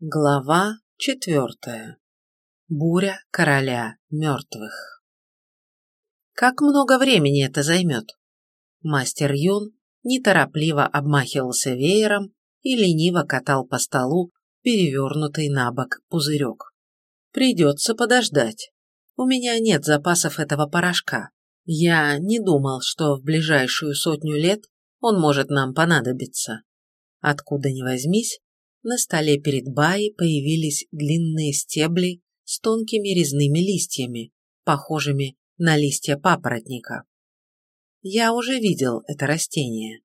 Глава четвертая. Буря короля мертвых. Как много времени это займет? Мастер Юн неторопливо обмахивался веером и лениво катал по столу перевернутый на бок пузырек. Придется подождать. У меня нет запасов этого порошка. Я не думал, что в ближайшую сотню лет он может нам понадобиться. Откуда ни возьмись, на столе перед Баей появились длинные стебли с тонкими резными листьями, похожими на листья папоротника. Я уже видел это растение.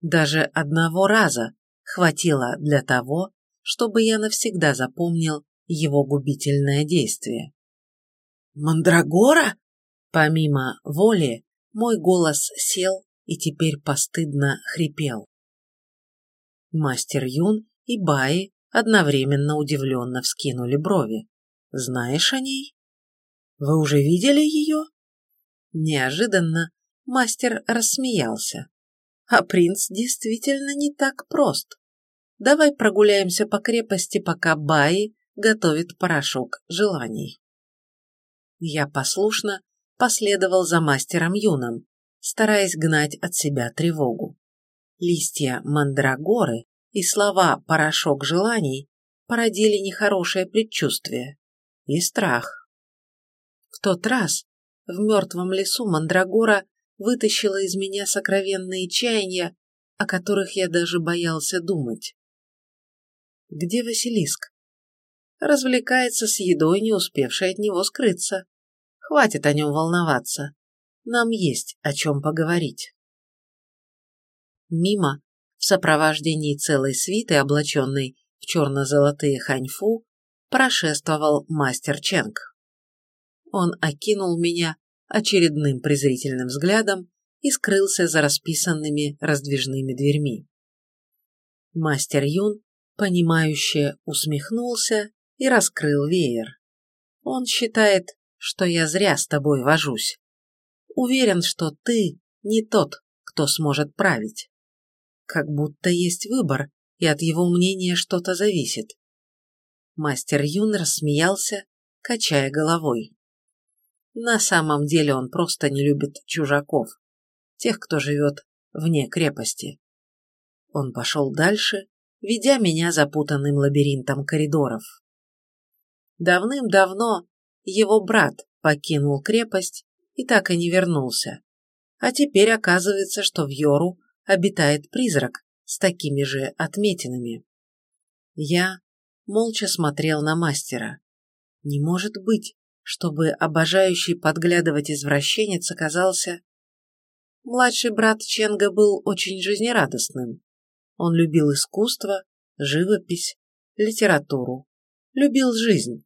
Даже одного раза хватило для того, чтобы я навсегда запомнил его губительное действие. «Мандрагора?» Помимо воли, мой голос сел и теперь постыдно хрипел. Мастер Юн и Баи одновременно удивленно вскинули брови. «Знаешь о ней? Вы уже видели ее?» Неожиданно мастер рассмеялся. «А принц действительно не так прост. Давай прогуляемся по крепости, пока Баи готовит порошок желаний». Я послушно последовал за мастером Юном, стараясь гнать от себя тревогу. Листья мандрагоры и слова «порошок желаний» породили нехорошее предчувствие и страх. В тот раз в мертвом лесу Мандрагора вытащила из меня сокровенные чаяния, о которых я даже боялся думать. Где Василиск? Развлекается с едой, не успевшей от него скрыться. Хватит о нем волноваться. Нам есть о чем поговорить. Мимо в сопровождении целой свиты, облаченной в черно-золотые ханьфу, прошествовал мастер Ченг. Он окинул меня очередным презрительным взглядом и скрылся за расписанными раздвижными дверьми. Мастер Юн, понимающе усмехнулся и раскрыл веер. Он считает, что я зря с тобой вожусь. Уверен, что ты не тот, кто сможет править как будто есть выбор, и от его мнения что-то зависит. Мастер Юн рассмеялся, качая головой. На самом деле он просто не любит чужаков, тех, кто живет вне крепости. Он пошел дальше, ведя меня запутанным лабиринтом коридоров. Давным-давно его брат покинул крепость и так и не вернулся. А теперь оказывается, что в Йору обитает призрак с такими же отметинами. Я молча смотрел на мастера. Не может быть, чтобы обожающий подглядывать извращенец оказался... Младший брат Ченга был очень жизнерадостным. Он любил искусство, живопись, литературу, любил жизнь.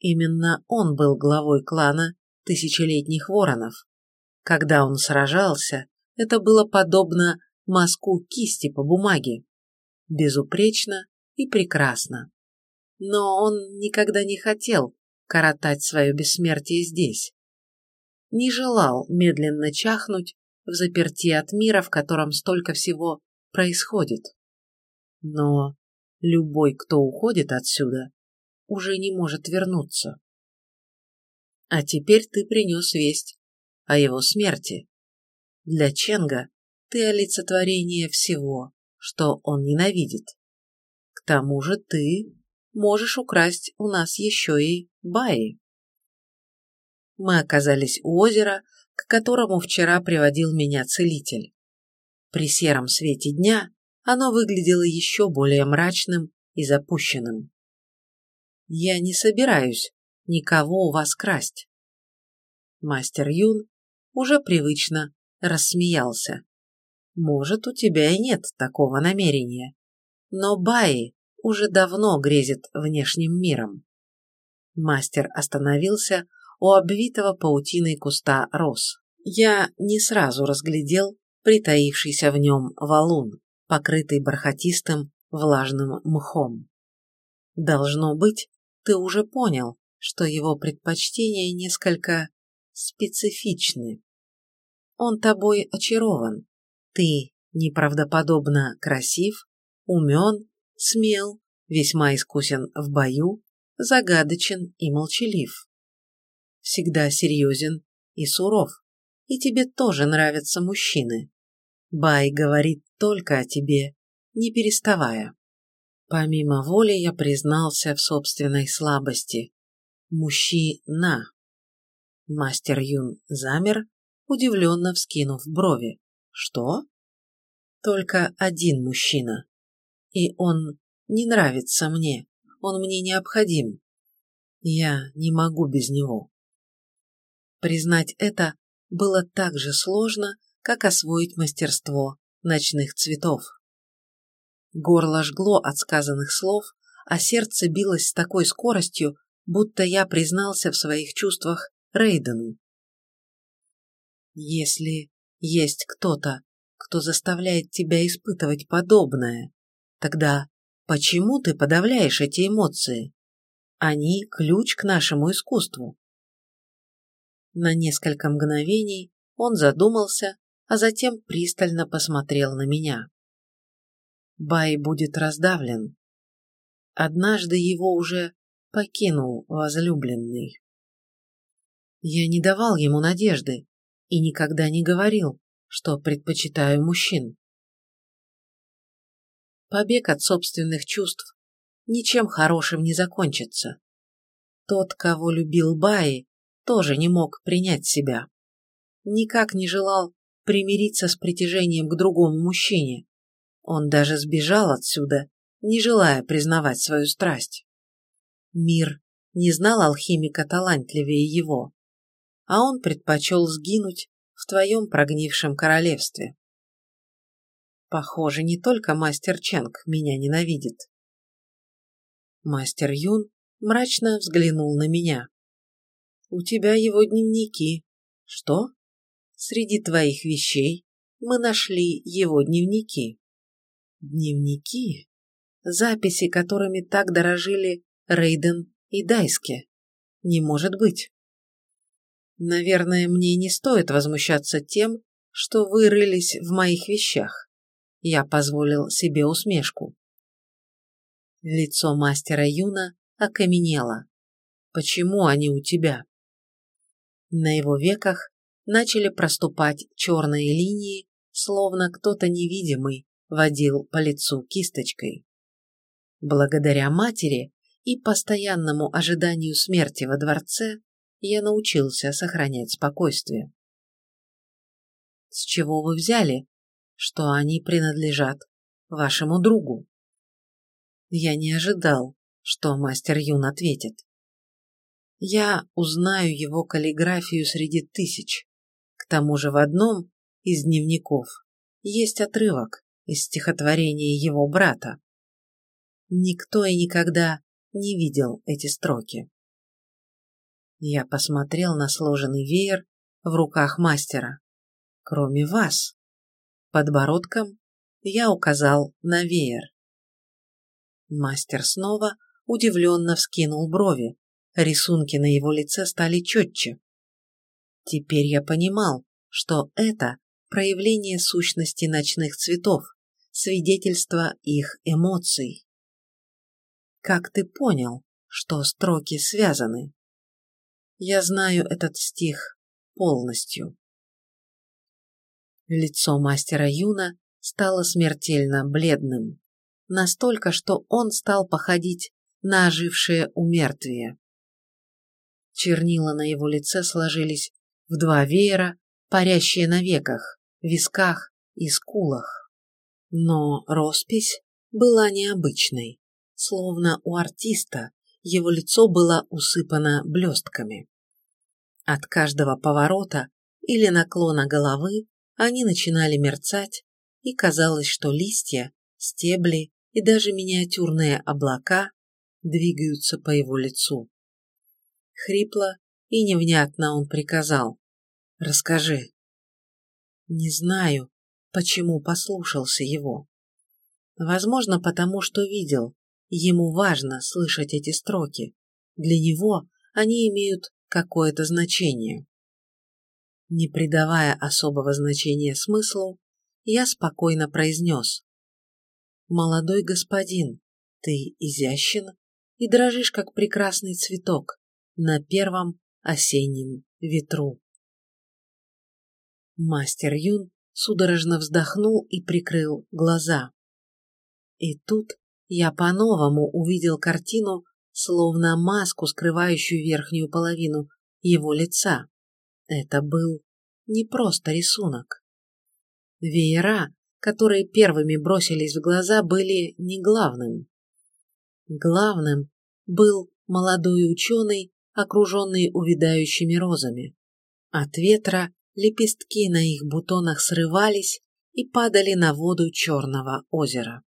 Именно он был главой клана тысячелетних воронов. Когда он сражался, это было подобно мазку кисти по бумаге. Безупречно и прекрасно. Но он никогда не хотел коротать свое бессмертие здесь. Не желал медленно чахнуть в заперти от мира, в котором столько всего происходит. Но любой, кто уходит отсюда, уже не может вернуться. А теперь ты принес весть о его смерти. Для Ченга ты олицетворение всего, что он ненавидит. К тому же ты можешь украсть у нас еще и баи. Мы оказались у озера, к которому вчера приводил меня целитель. При сером свете дня оно выглядело еще более мрачным и запущенным. Я не собираюсь никого у вас красть. Мастер Юн уже привычно рассмеялся. Может, у тебя и нет такого намерения. Но Баи уже давно грезит внешним миром. Мастер остановился у обвитого паутиной куста роз. Я не сразу разглядел притаившийся в нем валун, покрытый бархатистым влажным мхом. Должно быть, ты уже понял, что его предпочтения несколько специфичны. Он тобой очарован. Ты неправдоподобно красив, умен, смел весьма искусен в бою, загадочен и молчалив. Всегда серьезен и суров, и тебе тоже нравятся мужчины. Бай говорит только о тебе, не переставая. Помимо воли я признался в собственной слабости. Мужчина. Мастер Юн замер, удивленно вскинув брови. Что? Только один мужчина. И он не нравится мне. Он мне необходим. Я не могу без него. Признать это было так же сложно, как освоить мастерство ночных цветов. Горло жгло от сказанных слов, а сердце билось с такой скоростью, будто я признался в своих чувствах Рейдену. Если есть кто-то, кто заставляет тебя испытывать подобное, тогда почему ты подавляешь эти эмоции? Они – ключ к нашему искусству. На несколько мгновений он задумался, а затем пристально посмотрел на меня. Бай будет раздавлен. Однажды его уже покинул возлюбленный. Я не давал ему надежды и никогда не говорил, что предпочитаю мужчин. Побег от собственных чувств ничем хорошим не закончится. Тот, кого любил Баи, тоже не мог принять себя. Никак не желал примириться с притяжением к другому мужчине. Он даже сбежал отсюда, не желая признавать свою страсть. Мир не знал алхимика талантливее его, а он предпочел сгинуть в твоем прогнившем королевстве. Похоже, не только мастер Ченг меня ненавидит. Мастер Юн мрачно взглянул на меня. «У тебя его дневники. Что? Среди твоих вещей мы нашли его дневники». Дневники? Записи, которыми так дорожили Рейден и Дайске. Не может быть. Наверное, мне не стоит возмущаться тем, что вы рылись в моих вещах. Я позволил себе усмешку. Лицо мастера Юна окаменело. Почему они у тебя? На его веках начали проступать черные линии, словно кто-то невидимый водил по лицу кисточкой. Благодаря матери и постоянному ожиданию смерти во дворце я научился сохранять спокойствие. С чего вы взяли, что они принадлежат вашему другу? Я не ожидал, что мастер Юн ответит. Я узнаю его каллиграфию среди тысяч. К тому же в одном из дневников есть отрывок, из стихотворения его брата. Никто и никогда не видел эти строки. Я посмотрел на сложенный веер в руках мастера. Кроме вас. Подбородком я указал на веер. Мастер снова удивленно вскинул брови. Рисунки на его лице стали четче. Теперь я понимал, что это проявление сущности ночных цветов, свидетельство их эмоций. Как ты понял, что строки связаны? Я знаю этот стих полностью. Лицо мастера Юна стало смертельно бледным, настолько, что он стал походить на ожившее умертвие. Чернила на его лице сложились в два веера, парящие на веках, висках и скулах. Но роспись была необычной, словно у артиста его лицо было усыпано блестками. От каждого поворота или наклона головы они начинали мерцать, и казалось, что листья, стебли и даже миниатюрные облака двигаются по его лицу. Хрипло и невнятно он приказал. «Расскажи». «Не знаю», почему послушался его. Возможно, потому что видел, ему важно слышать эти строки. Для него они имеют какое-то значение. Не придавая особого значения смыслу, я спокойно произнес. «Молодой господин, Ты изящен и дрожишь, как прекрасный цветок на первом осеннем ветру. Мастер Юн судорожно вздохнул и прикрыл глаза. И тут я по-новому увидел картину, словно маску, скрывающую верхнюю половину его лица. Это был не просто рисунок. Веера, которые первыми бросились в глаза, были не главным. Главным был молодой ученый, окруженный увядающими розами. От ветра лепестки на их бутонах срывались и падали на воду черного озера.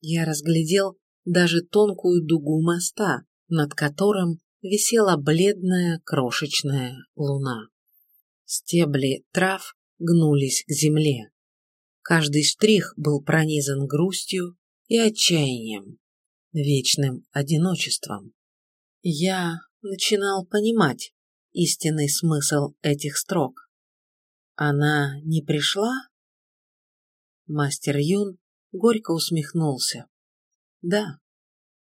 Я разглядел даже тонкую дугу моста, над которым висела бледная крошечная луна. Стебли трав гнулись к земле. Каждый штрих был пронизан грустью и отчаянием, вечным одиночеством. Я начинал понимать истинный смысл этих строк. Она не пришла? Мастер Юн горько усмехнулся. Да,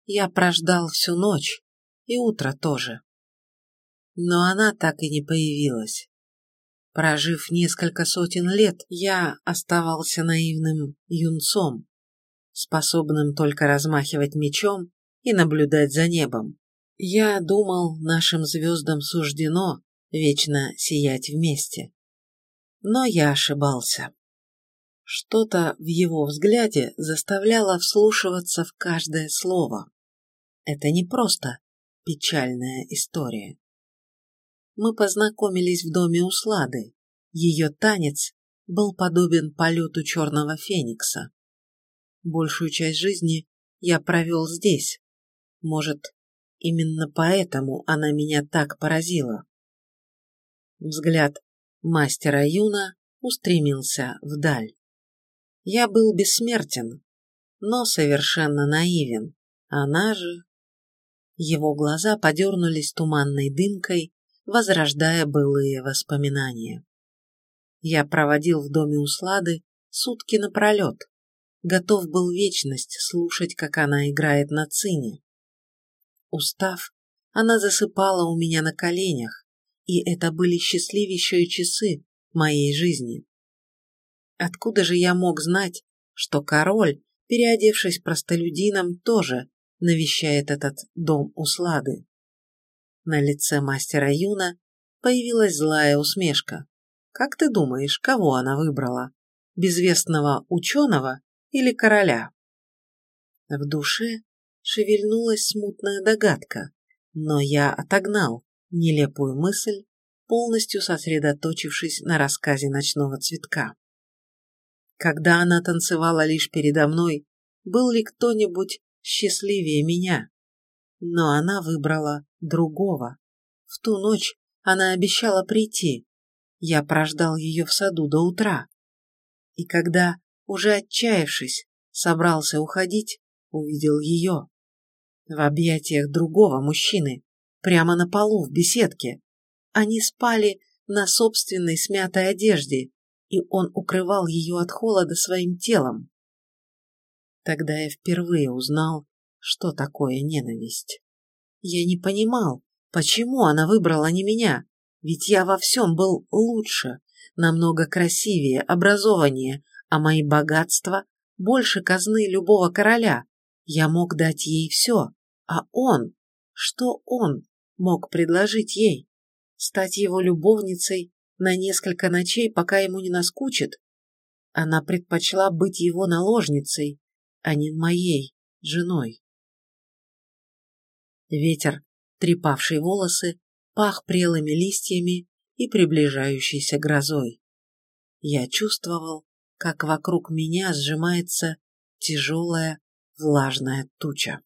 я прождал всю ночь, и утро тоже. Но она так и не появилась. Прожив несколько сотен лет, я оставался наивным юнцом, способным только размахивать мечом и наблюдать за небом. Я думал, нашим звездам суждено вечно сиять вместе. Но я ошибался. Что-то в его взгляде заставляло вслушиваться в каждое слово. Это не просто печальная история. Мы познакомились в доме Услады. Ее танец был подобен полету черного феникса. Большую часть жизни я провел здесь. Может, именно поэтому она меня так поразила. Взгляд мастера Юна устремился вдаль. Я был бессмертен, но совершенно наивен. Она же... Его глаза подернулись туманной дымкой, возрождая былые воспоминания. Я проводил в доме Услады сутки напролет, готов был вечность слушать, как она играет на цине. Устав, она засыпала у меня на коленях, и это были счастливейшие часы моей жизни. Откуда же я мог знать, что король, переодевшись простолюдином, тоже навещает этот дом услады? На лице мастера Юна появилась злая усмешка. Как ты думаешь, кого она выбрала? Безвестного ученого или короля? В душе шевельнулась смутная догадка, но я отогнал нелепую мысль, полностью сосредоточившись на рассказе ночного цветка. Когда она танцевала лишь передо мной, был ли кто-нибудь счастливее меня? Но она выбрала другого. В ту ночь она обещала прийти. Я прождал ее в саду до утра. И когда, уже отчаявшись, собрался уходить, увидел ее. В объятиях другого мужчины, прямо на полу в беседке. Они спали на собственной смятой одежде, и он укрывал ее от холода своим телом. Тогда я впервые узнал, что такое ненависть. Я не понимал, почему она выбрала не меня, ведь я во всем был лучше, намного красивее, образованнее, а мои богатства больше казны любого короля. Я мог дать ей все, а он, что он мог предложить ей? Стать его любовницей на несколько ночей, пока ему не наскучит. Она предпочла быть его наложницей, а не моей женой. Ветер, трепавший волосы, пах прелыми листьями и приближающейся грозой. Я чувствовал, как вокруг меня сжимается тяжелая влажная туча.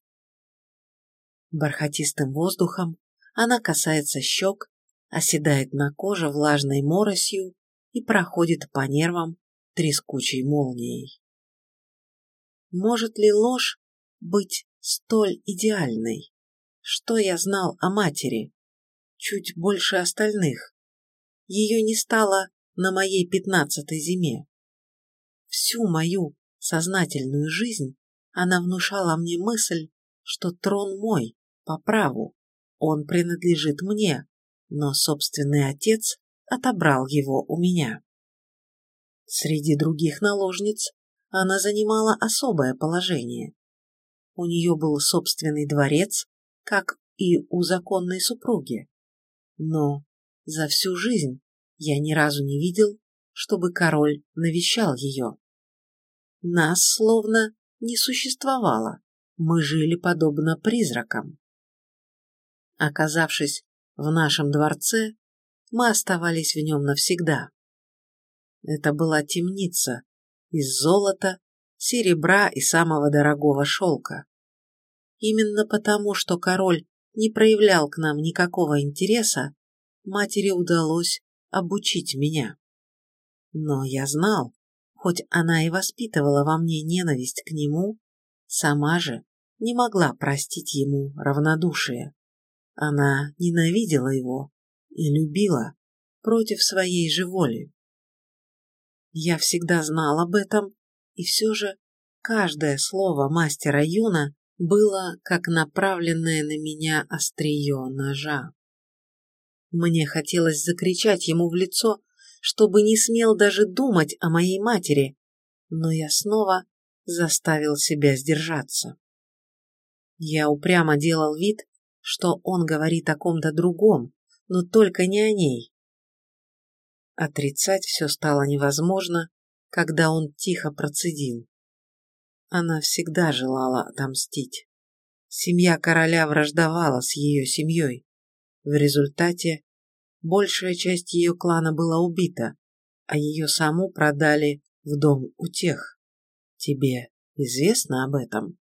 Бархатистым воздухом она касается щек оседает на коже влажной моросью и проходит по нервам трескучей молнией. Может ли ложь быть столь идеальной? Что я знал о матери? Чуть больше остальных. Ее не стало на моей пятнадцатой зиме. Всю мою сознательную жизнь она внушала мне мысль, что трон мой, по праву, он принадлежит мне, но собственный отец отобрал его у меня. Среди других наложниц она занимала особое положение. У нее был собственный дворец, как и у законной супруги. Но за всю жизнь я ни разу не видел, чтобы король навещал ее. Нас словно не существовало, мы жили подобно призракам. Оказавшись в нашем дворце, мы оставались в нем навсегда. Это была темница из золота, серебра и самого дорогого шелка. Именно потому, что король не проявлял к нам никакого интереса, матери удалось обучить меня. Но я знал, хоть она и воспитывала во мне ненависть к нему, сама же не могла простить ему равнодушие. Она ненавидела его и любила против своей же воли. Я всегда знал об этом, и все же каждое слово мастера Юна было как направленное на меня острие ножа. Мне хотелось закричать ему в лицо, чтобы не смел даже думать о моей матери, но я снова заставил себя сдержаться. Я упрямо делал вид, что он говорит о ком-то другом, но только не о ней. Отрицать все стало невозможно, когда он тихо процедил. Она всегда желала отомстить. Семья короля враждовала с ее семьей. В результате большая часть ее клана была убита, а ее саму продали в дом у тех. Тебе известно об этом?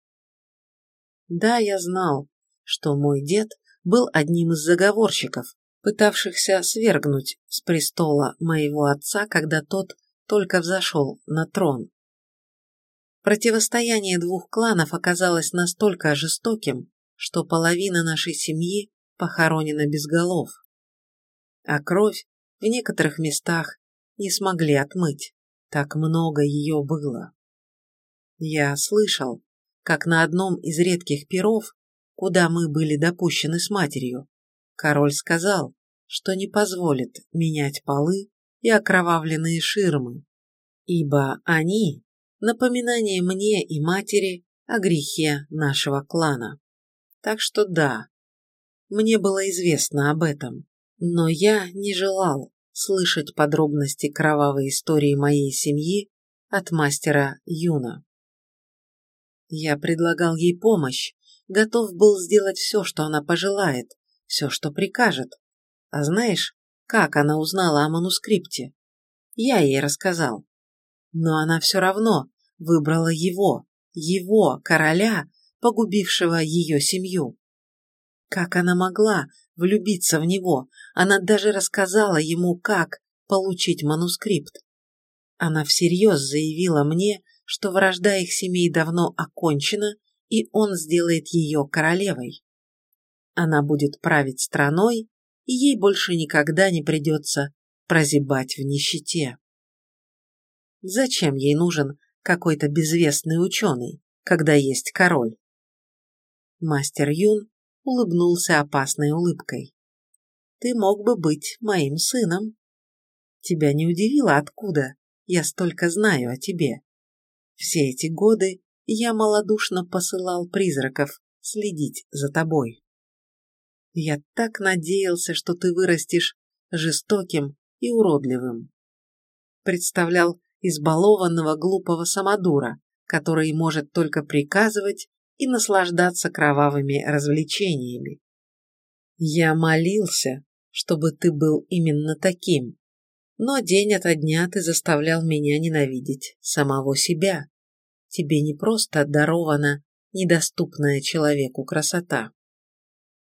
Да, я знал, что мой дед был одним из заговорщиков, пытавшихся свергнуть с престола моего отца, когда тот только взошел на трон. Противостояние двух кланов оказалось настолько жестоким, что половина нашей семьи похоронена без голов. А кровь в некоторых местах не смогли отмыть, так много ее было. Я слышал, как на одном из редких перов, куда мы были допущены с матерью, король сказал, что не позволит менять полы и окровавленные ширмы, ибо они напоминание мне и матери о грехе нашего клана. Так что да, мне было известно об этом, но я не желал слышать подробности кровавой истории моей семьи от мастера Юна. Я предлагал ей помощь, готов был сделать все, что она пожелает, все, что прикажет. А знаешь, как она узнала о манускрипте? Я ей рассказал. Но она все равно выбрала его, его, короля, погубившего ее семью. Как она могла влюбиться в него? Она даже рассказала ему, как получить манускрипт. Она всерьез заявила мне, что вражда их семей давно окончена, и он сделает ее королевой. Она будет править страной, и ей больше никогда не придется прозябать в нищете. Зачем ей нужен какой-то безвестный ученый, когда есть король? Мастер Юн улыбнулся опасной улыбкой. Ты мог бы быть моим сыном. Тебя не удивило, откуда я столько знаю о тебе. Все эти годы я малодушно посылал призраков следить за тобой. Я так надеялся, что ты вырастешь жестоким и уродливым. Представлял избалованного глупого самодура, который может только приказывать и наслаждаться кровавыми развлечениями. Я молился, чтобы ты был именно таким, но день ото дня ты заставлял меня ненавидеть самого себя. Тебе не просто дарована недоступная человеку красота.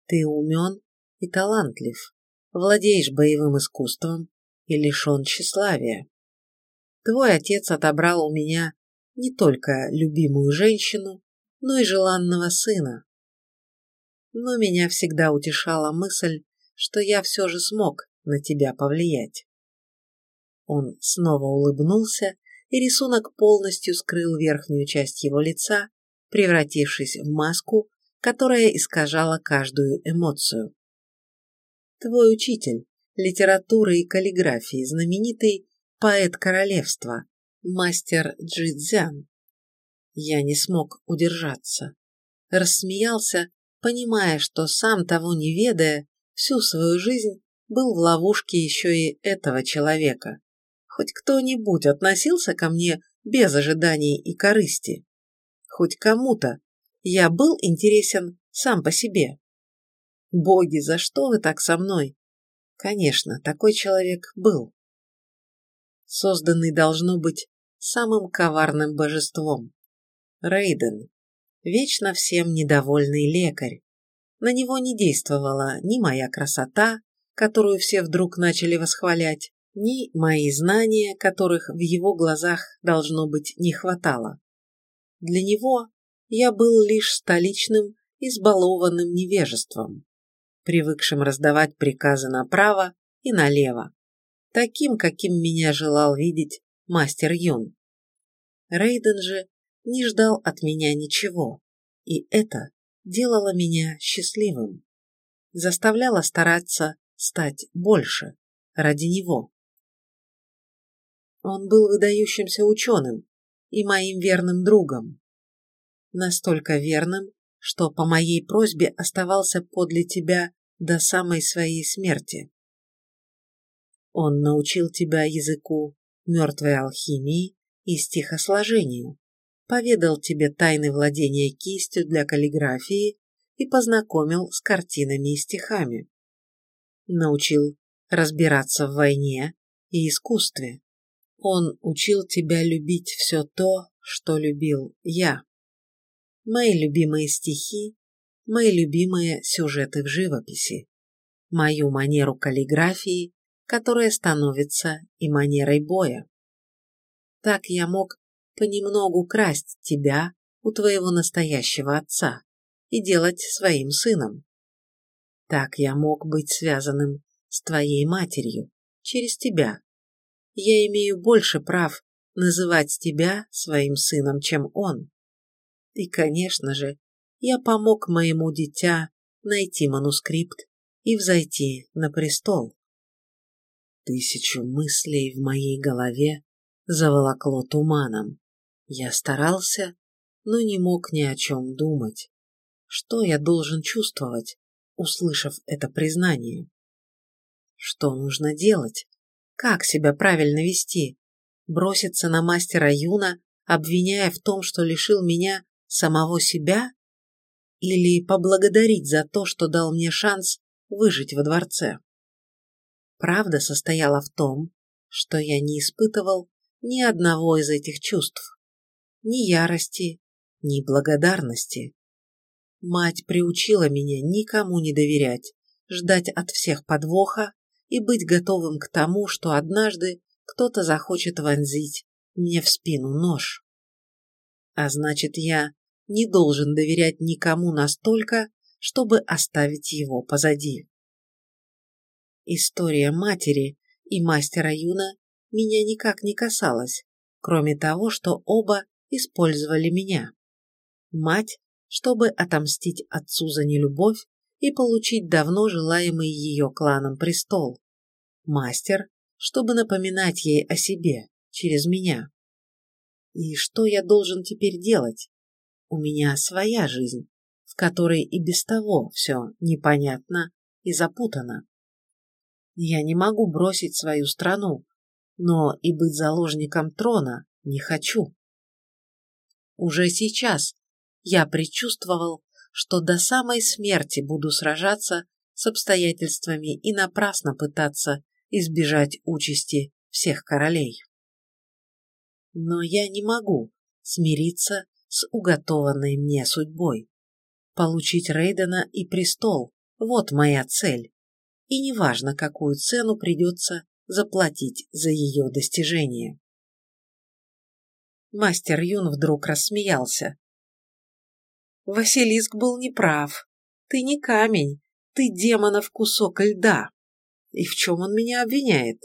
Ты умен и талантлив, владеешь боевым искусством и лишен тщеславия. Твой отец отобрал у меня не только любимую женщину, но и желанного сына. Но меня всегда утешала мысль, что я все же смог на тебя повлиять. Он снова улыбнулся, и рисунок полностью скрыл верхнюю часть его лица, превратившись в маску, которая искажала каждую эмоцию. Твой учитель литературы и каллиграфии, знаменитый поэт королевства, мастер Джидзян. Я не смог удержаться. Рассмеялся, понимая, что сам того не ведая, всю свою жизнь был в ловушке еще и этого человека. Хоть кто-нибудь относился ко мне без ожиданий и корысти. Хоть кому-то я был интересен сам по себе. Боги, за что вы так со мной? Конечно, такой человек был. Созданный должно быть самым коварным божеством. Рейден, вечно всем недовольный лекарь. На него не действовала ни моя красота, которую все вдруг начали восхвалять, ни мои знания, которых в его глазах, должно быть, не хватало. Для него я был лишь столичным, избалованным невежеством, привыкшим раздавать приказы направо и налево, таким, каким меня желал видеть мастер Юн. Рейден же не ждал от меня ничего, и это делало меня счастливым, заставляло стараться стать больше ради него. Он был выдающимся ученым и моим верным другом. Настолько верным, что по моей просьбе оставался подле тебя до самой своей смерти. Он научил тебя языку мертвой алхимии и стихосложению, поведал тебе тайны владения кистью для каллиграфии и познакомил с картинами и стихами. Научил разбираться в войне и искусстве. Он учил тебя любить все то, что любил я. Мои любимые стихи, мои любимые сюжеты в живописи, мою манеру каллиграфии которая становится и манерой боя. Так я мог понемногу красть тебя у твоего настоящего отца и делать своим сыном. Так я мог быть связанным с твоей матерью через тебя. Я имею больше прав называть тебя своим сыном, чем он. И, конечно же, я помог моему дитя найти манускрипт и взойти на престол. Тысячу мыслей в моей голове заволокло туманом. Я старался, но не мог ни о чем думать. Что я должен чувствовать, услышав это признание? Что нужно делать? Как себя правильно вести? Броситься на мастера Юна, обвиняя в том, что лишил меня самого себя? Или поблагодарить за то, что дал мне шанс выжить во дворце? Правда состояла в том, что я не испытывал ни одного из этих чувств. Ни ярости, ни благодарности. Мать приучила меня никому не доверять, ждать от всех подвоха и быть готовым к тому, что однажды кто-то захочет вонзить мне в спину нож. А значит, я не должен доверять никому настолько, чтобы оставить его позади. История матери и мастера Юна меня никак не касалась, кроме того, что оба использовали меня. Мать, чтобы отомстить отцу за нелюбовь и получить давно желаемый ее кланом престол. Мастер, чтобы напоминать ей о себе через меня. И что я должен теперь делать? У меня своя жизнь, в которой и без того все непонятно и запутано. Я не могу бросить свою страну, но и быть заложником трона не хочу. Уже сейчас я предчувствовал, что до самой смерти буду сражаться с обстоятельствами и напрасно пытаться избежать участи всех королей. Но я не могу смириться с уготованной мне судьбой. Получить Рейдена и престол – вот моя цель и неважно, какую цену придется заплатить за ее достижение. Мастер Юн вдруг рассмеялся. Василиск был неправ. Ты не камень, ты демонов кусок льда. И в чем он меня обвиняет?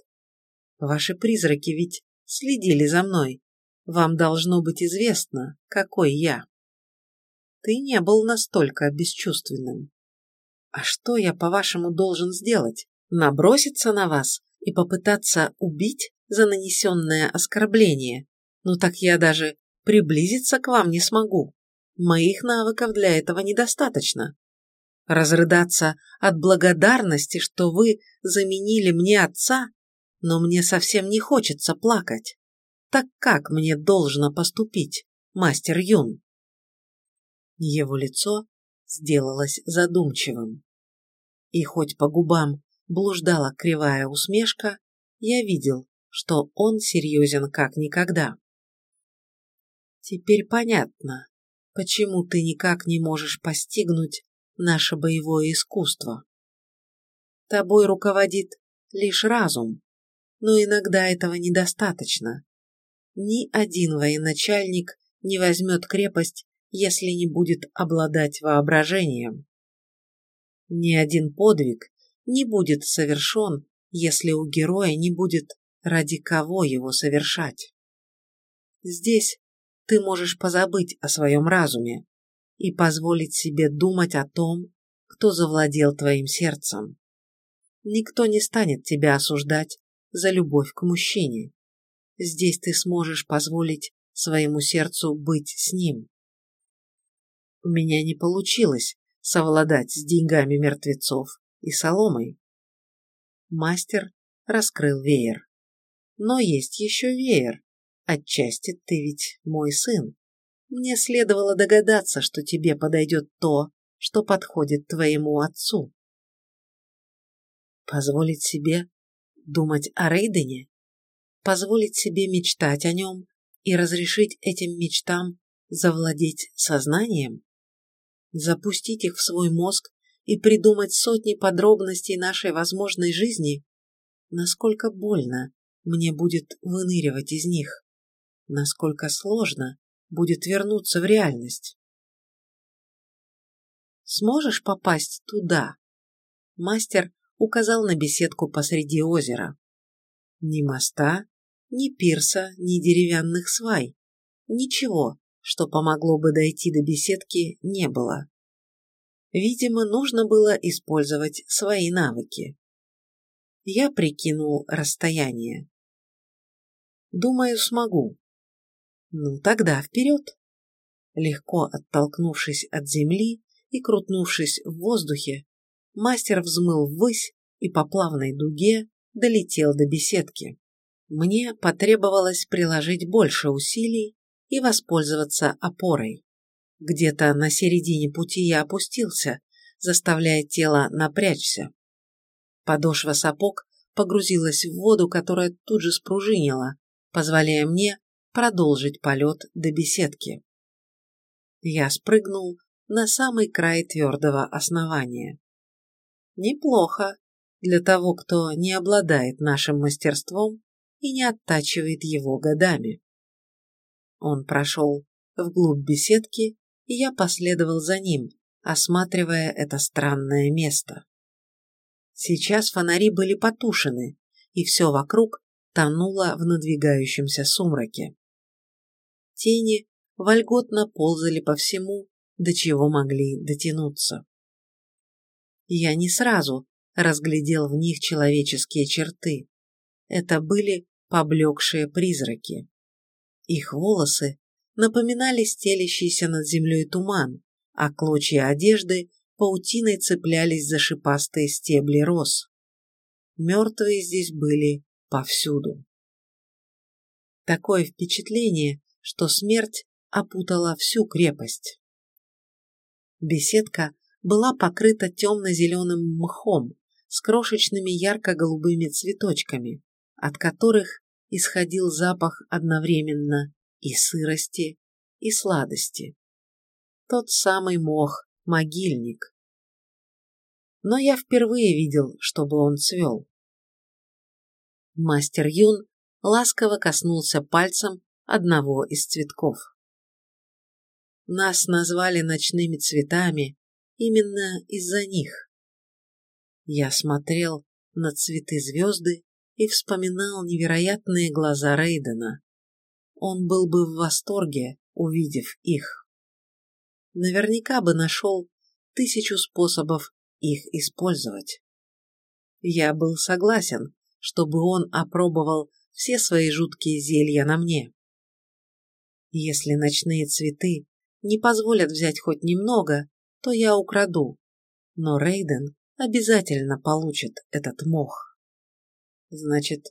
Ваши призраки ведь следили за мной. Вам должно быть известно, какой я. ты не был настолько бесчувственным. А что я, по-вашему, должен сделать? Наброситься на вас и попытаться убить за нанесенное оскорбление? Ну так я даже приблизиться к вам не смогу. Моих навыков для этого недостаточно. Разрыдаться от благодарности, что вы заменили мне отца, но мне совсем не хочется плакать. Так как мне должно поступить, мастер Юн? Его лицо сделалось задумчивым. И хоть по губам блуждала кривая усмешка, я видел, что он серьезен как никогда. Теперь понятно, почему ты никак не можешь постигнуть наше боевое искусство. Тобой руководит лишь разум, но иногда этого недостаточно. Ни один военачальник не возьмет крепость, если не будет обладать воображением. Ни один подвиг не будет совершен, если у героя не будет ради кого его совершать. Здесь ты можешь позабыть о своем разуме и позволить себе думать о том, кто завладел твоим сердцем. Никто не станет тебя осуждать за любовь к мужчине. Здесь ты сможешь позволить своему сердцу быть с ним. У меня не получилось совладать с деньгами мертвецов и соломой. Мастер раскрыл веер. Но есть еще веер. Отчасти ты ведь мой сын. Мне следовало догадаться, что тебе подойдет то, что подходит твоему отцу. Позволить себе думать о Рейдене? Позволить себе мечтать о нем и разрешить этим мечтам завладеть сознанием? Запустить их в свой мозг и придумать сотни подробностей нашей возможной жизни? Насколько больно мне будет выныривать из них? Насколько сложно будет вернуться в реальность. «Сможешь попасть туда?» Мастер указал на беседку посреди озера. Ни моста, ни пирса, ни деревянных свай. Ничего, что помогло бы дойти до беседки, не было. Видимо, нужно было использовать свои навыки. Я прикинул расстояние. Думаю, смогу. Ну, тогда вперед. Легко оттолкнувшись от земли и крутнувшись в воздухе, мастер взмыл ввысь и по плавной дуге долетел до беседки. Мне потребовалось приложить больше усилий и воспользоваться опорой. Где-то на середине пути я опустился, заставляя тело напрячься. Подошва сапог погрузилась в воду, которая тут же спружинила, позволяя мне продолжить полет до беседки. Я спрыгнул на самый край твердого основания. Неплохо для того, кто не обладает нашим мастерством и не оттачивает его годами. Он прошел вглубь беседки, и я последовал за ним, осматривая это странное место. Сейчас фонари были потушены, и все вокруг тонуло в надвигающемся сумраке. Тени вольготно ползали по всему, до чего могли дотянуться. Я не сразу разглядел в них человеческие черты. Это были поблекшие призраки. Их волосы напоминали стелящийся над землей туман, а клочья одежды паутиной цеплялись за шипастые стебли роз. Мертвые здесь были повсюду. Такое впечатление, что смерть опутала всю крепость. Беседка была покрыта темно-зеленым мхом с крошечными ярко-голубыми цветочками, от которых исходил запах одновременно и сырости, и сладости. Тот самый мох, могильник. Но я впервые видел, чтобы он цвел. Мастер Юн ласково коснулся пальцем одного из цветков. Нас назвали ночными цветами именно из-за них. Я смотрел на цветы звезды и вспоминал невероятные глаза Рейдена. Он был бы в восторге, увидев их. наверняка бы нашел тысячу способов их использовать. Я был согласен, чтобы он опробовал все свои жуткие зелья на мне. Если ночные цветы не позволят взять хоть немного, то я украду, но Рейден обязательно получит этот мох. Значит,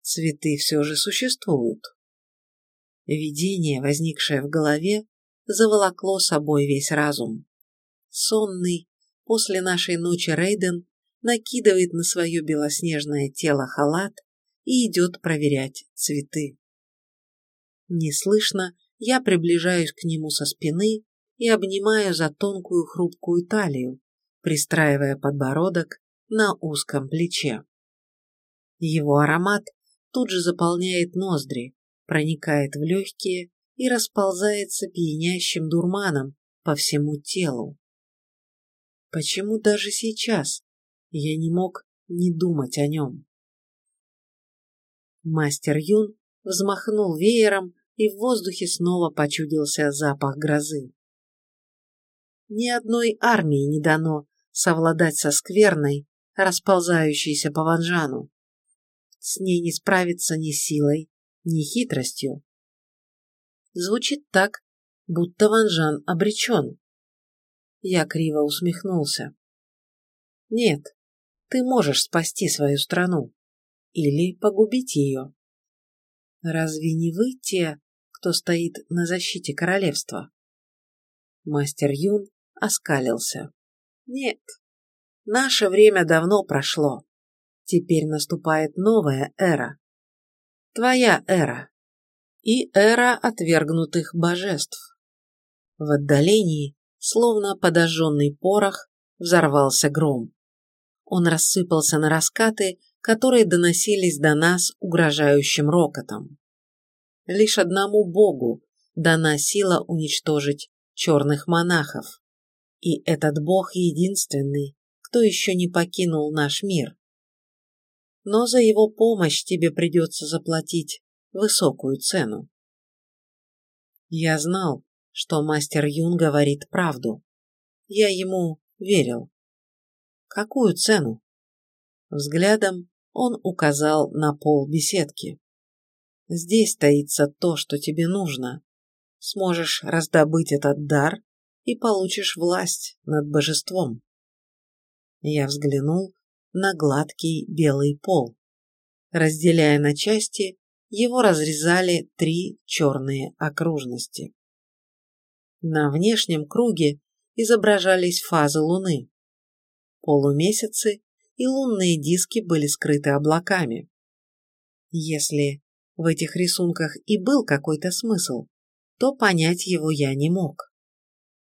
цветы все же существуют. Видение, возникшее в голове, заволокло собой весь разум. Сонный, после нашей ночи Рейден накидывает на свое белоснежное тело халат и идет проверять цветы. Неслышно я приближаюсь к нему со спины и обнимаю за тонкую хрупкую талию, пристраивая подбородок на узком плече. Его аромат тут же заполняет ноздри, проникает в легкие и расползается пьянящим дурманом по всему телу. Почему даже сейчас я не мог не думать о нем? Мастер Юн взмахнул веером, и в воздухе снова почудился запах грозы. Ни одной армии не дано совладать со скверной, расползающейся по Ванжану. С ней не справиться ни силой, ни хитростью. Звучит так, будто Ванжан обречен. Я криво усмехнулся. Нет, ты можешь спасти свою страну или погубить ее. Разве не вы те, кто стоит на защите королевства? Мастер Юн оскалился. Нет, наше время давно прошло. Теперь наступает новая эра. Твоя эра. И эра отвергнутых божеств. В отдалении, словно подожженный порох, взорвался гром. Он рассыпался на раскаты, которые доносились до нас угрожающим рокотом. Лишь одному богу дана сила уничтожить черных монахов. И этот бог единственный, кто еще не покинул наш мир. Но за его помощь тебе придется заплатить высокую цену. Я знал, что мастер Юн говорит правду. Я ему верил. Какую цену? Взглядом он указал на пол беседки. Здесь таится то, что тебе нужно. Сможешь раздобыть этот дар и получишь власть над божеством. Я взглянул на гладкий белый пол. Разделяя на части, его разрезали три черные окружности. На внешнем круге изображались фазы Луны. Полумесяцы и лунные диски были скрыты облаками. Если в этих рисунках и был какой-то смысл, то понять его я не мог.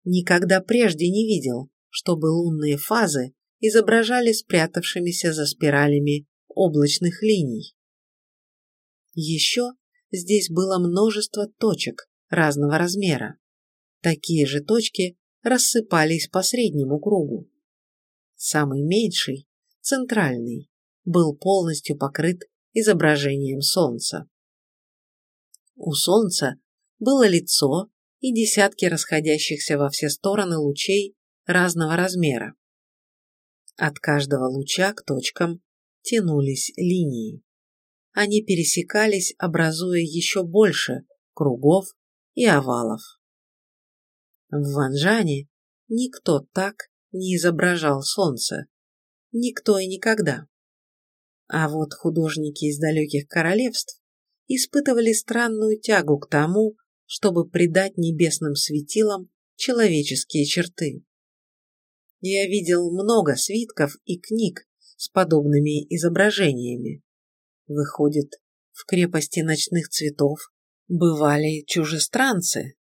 Никогда прежде не видел, чтобы лунные фазы изображали спрятавшимися за спиралями облачных линий. Еще здесь было множество точек разного размера. Такие же точки рассыпались по среднему кругу. Самый меньший, центральный, был полностью покрыт изображением Солнца. У Солнца было лицо и десятки расходящихся во все стороны лучей разного размера. От каждого луча к точкам тянулись линии. Они пересекались, образуя еще больше кругов и овалов. В Ванжане никто так не изображал солнце. Никто и никогда. А вот художники из далеких королевств испытывали странную тягу к тому, чтобы придать небесным светилам человеческие черты. Я видел много свитков и книг с подобными изображениями. Выходит, в крепости ночных цветов бывали чужестранцы.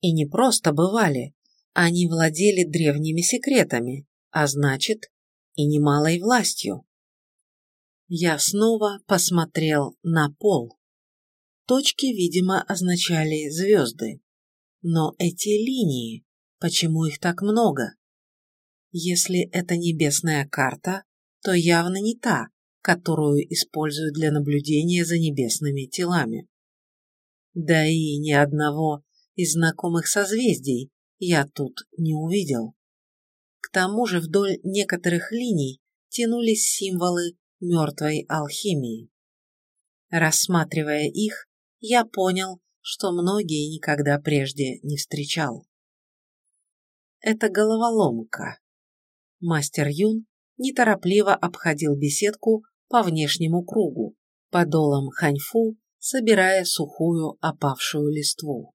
И не просто бывали, они владели древними секретами, а значит, и немалой властью. Я снова посмотрел на пол. Точки, видимо, означали звезды. Но эти линии, почему их так много? Если это небесная карта, то явно не та, которую используют для наблюдения за небесными телами. Да и ни одного из знакомых созвездий я тут не увидел. К тому же вдоль некоторых линий тянулись символы мертвой алхимии. Рассматривая их, я понял, что многие никогда прежде не встречал. Это головоломка. Мастер Юн неторопливо обходил беседку по внешнему кругу, подолом ханьфу, собирая сухую опавшую листву.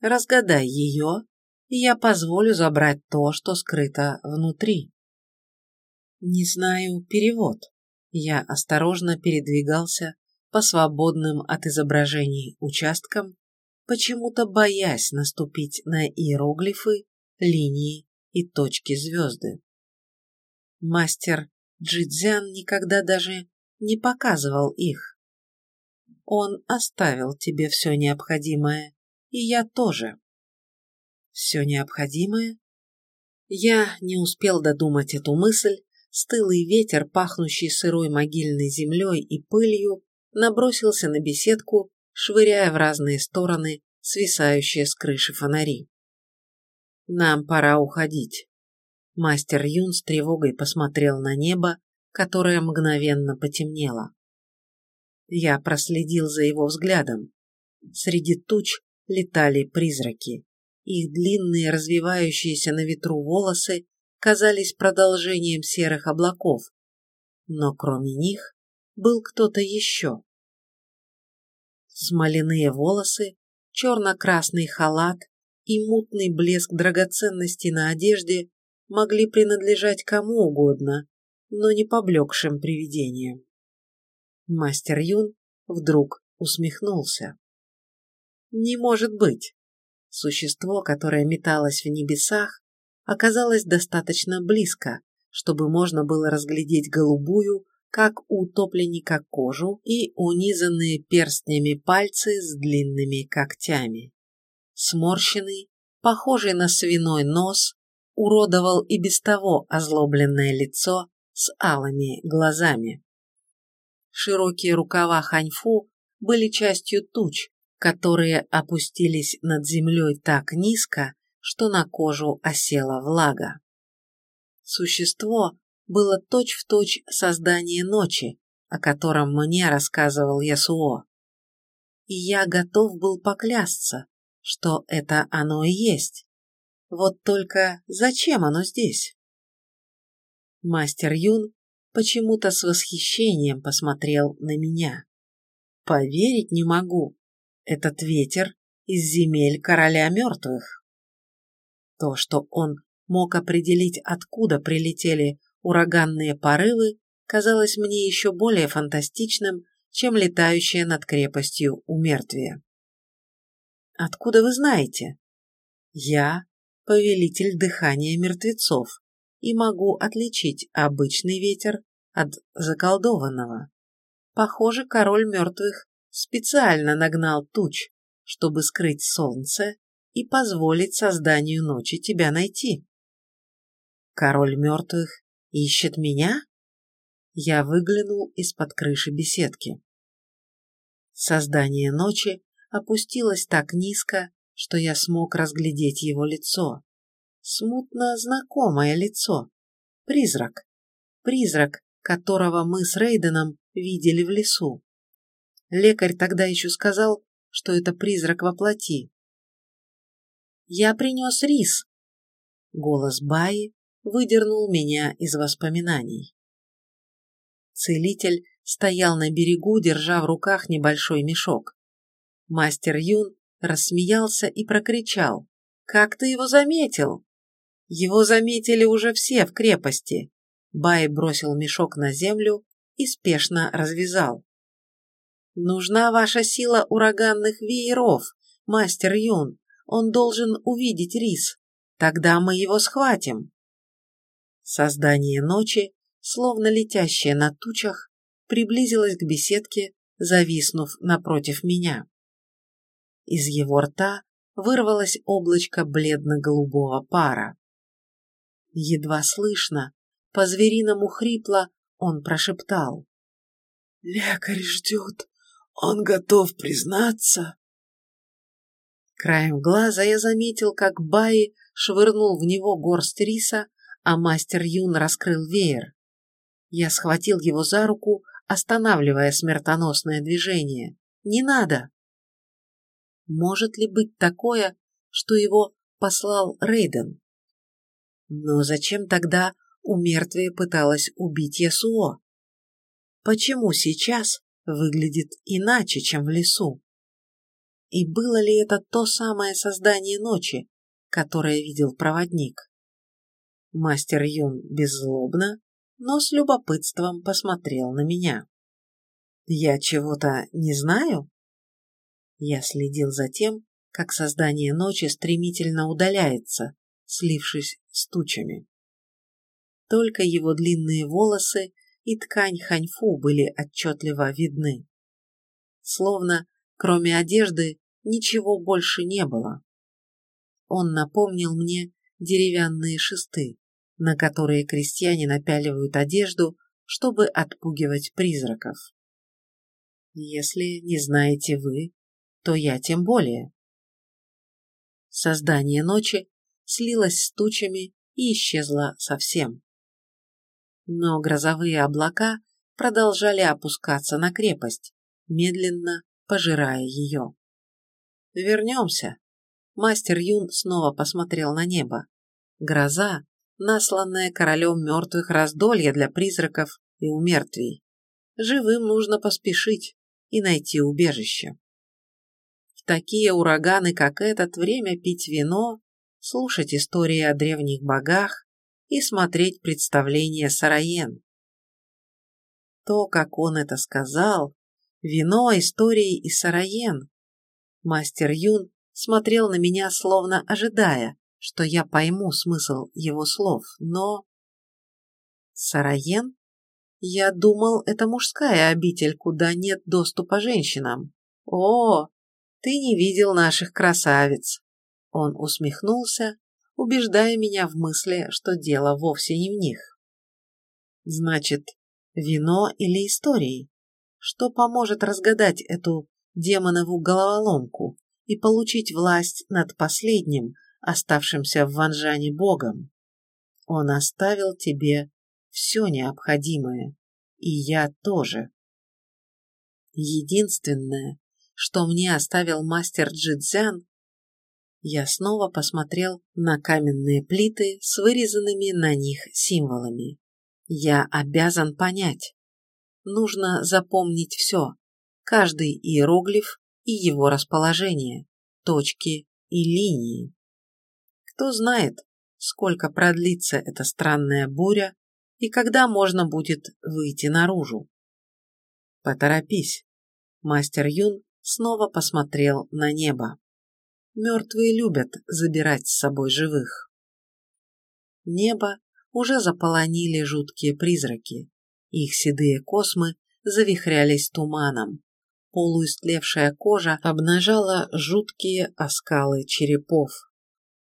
Разгадай ее, и я позволю забрать то, что скрыто внутри. Не знаю перевод. Я осторожно передвигался по свободным от изображений участкам, почему-то боясь наступить на иероглифы, линии и точки звезды. Мастер Джидзян никогда даже не показывал их. Он оставил тебе все необходимое, и я тоже. Все необходимое? Я не успел додумать эту мысль, стылый ветер, пахнущий сырой могильной землей и пылью, набросился на беседку, швыряя в разные стороны свисающие с крыши фонари. «Нам пора уходить». Мастер Юн с тревогой посмотрел на небо, которое мгновенно потемнело. Я проследил за его взглядом. Среди туч летали призраки. Их длинные, развивающиеся на ветру волосы казались продолжением серых облаков. Но кроме них был кто-то еще. Смоляные волосы, черно-красный халат и мутный блеск драгоценностей на одежде могли принадлежать кому угодно, но не поблекшим привидениям. Мастер Юн вдруг усмехнулся. Не может быть. Существо, которое металось в небесах, оказалось достаточно близко, чтобы можно было разглядеть голубую, как у утопленника кожу и унизанные перстнями пальцы с длинными когтями. Сморщенный, похожий на свиной нос, уродовал и без того озлобленное лицо с алыми глазами. Широкие рукава ханьфу были частью туч, которые опустились над землей так низко, что на кожу осела влага. Существо было точь-в-точь точь создание ночи, о котором мне рассказывал Ясуо. И я готов был поклясться, что это оно и есть. Вот только зачем оно здесь? Мастер Юн почему-то с восхищением посмотрел на меня. Поверить не могу, этот ветер из земель короля мертвых. То, что он мог определить, откуда прилетели ураганные порывы, казалось мне еще более фантастичным, чем летающее над крепостью умертвие. «Откуда вы знаете?» «Я — повелитель дыхания мертвецов и могу отличить обычный ветер от заколдованного. Похоже, король мертвых специально нагнал туч, чтобы скрыть солнце и позволить созданию ночи тебя найти. Король мертвых ищет меня? Я выглянул из-под крыши беседки. Создание ночи опустилось так низко, что я смог разглядеть его лицо. Смутно знакомое лицо. Призрак. Призрак, которого мы с Рейденом видели в лесу. Лекарь тогда еще сказал, что это призрак во плоти. «Я принес рис!» Голос Баи выдернул меня из воспоминаний. Целитель стоял на берегу, держа в руках небольшой мешок. Мастер Юн рассмеялся и прокричал. «Как ты его заметил?» «Его заметили уже все в крепости!» Бай бросил мешок на землю и спешно развязал. Нужна ваша сила ураганных вееров, мастер Юн. Он должен увидеть рис. Тогда мы его схватим. Создание ночи, словно летящее на тучах, приблизилось к беседке, зависнув напротив меня. Из его рта вырвалось облачко бледно-голубого пара. Едва слышно, по-звериному хрипло, он прошептал. «Лекарь ждет. Он готов признаться. Краем глаза я заметил, как Баи швырнул в него горсть риса, а мастер Юн раскрыл веер. Я схватил его за руку, останавливая смертоносное движение. «Не надо!» Может ли быть такое, что его послал Рейден? Но зачем тогда у мертвия пыталась убить Ясуо? Почему сейчас выглядит иначе, чем в лесу? И было ли это то самое создание ночи, которое видел проводник? Мастер Юн беззлобно, но с любопытством посмотрел на меня. «Я чего-то не знаю?» Я следил за тем, как создание ночи стремительно удаляется, слившись с тучами. Только его длинные волосы и ткань ханьфу были отчетливо видны. Словно, кроме одежды, ничего больше не было. Он напомнил мне деревянные шесты, на которые крестьяне напяливают одежду, чтобы отпугивать призраков. Если не знаете вы, то я тем более. Создание ночи слилось с тучами и исчезло совсем. Но грозовые облака продолжали опускаться на крепость, медленно пожирая ее. «Вернемся». Мастер Юн снова посмотрел на небо. Гроза, насланная королем мертвых раздолье для призраков и умертвий. Живым нужно поспешить и найти убежище. В такие ураганы, как этот, время пить вино, слушать истории о древних богах и смотреть представление Сараен. То, как он это сказал, вино, истории и Сараен, Мастер Юн смотрел на меня, словно ожидая, что я пойму смысл его слов, но... Сараен? Я думал, это мужская обитель, куда нет доступа женщинам. О, ты не видел наших красавиц. Он усмехнулся, убеждая меня в мысли, что дело вовсе не в них. Значит, вино или истории? Что поможет разгадать эту демонову головоломку и получить власть над последним, оставшимся в Ванжане богом. Он оставил тебе все необходимое, и я тоже. Единственное, что мне оставил мастер Джидзян, я снова посмотрел на каменные плиты с вырезанными на них символами. Я обязан понять. Нужно запомнить все, каждый иероглиф и его расположение, точки и линии. Кто знает, сколько продлится эта странная буря и когда можно будет выйти наружу. Поторопись. Мастер Юн снова посмотрел на небо. Мертвые любят забирать с собой живых. Небо уже заполонили жуткие призраки. Их седые космы завихрялись туманом, полуистлевшая кожа обнажала жуткие оскалы черепов.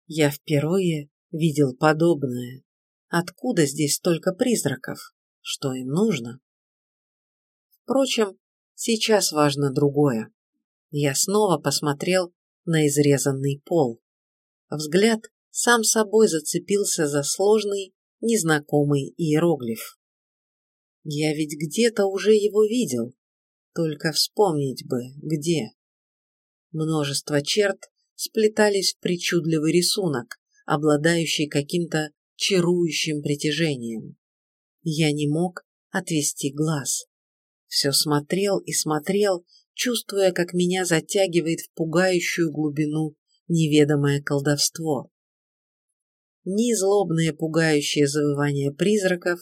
Я впервые видел подобное. Откуда здесь столько призраков? Что им нужно? Впрочем, сейчас важно другое. Я снова посмотрел на изрезанный пол. Взгляд сам собой зацепился за сложный, незнакомый иероглиф. Я ведь где-то уже его видел, только вспомнить бы, где. Множество черт сплетались в причудливый рисунок, обладающий каким-то чарующим притяжением. Я не мог отвести глаз. Все смотрел и смотрел, чувствуя, как меня затягивает в пугающую глубину неведомое колдовство. Ни злобные пугающие завывания призраков,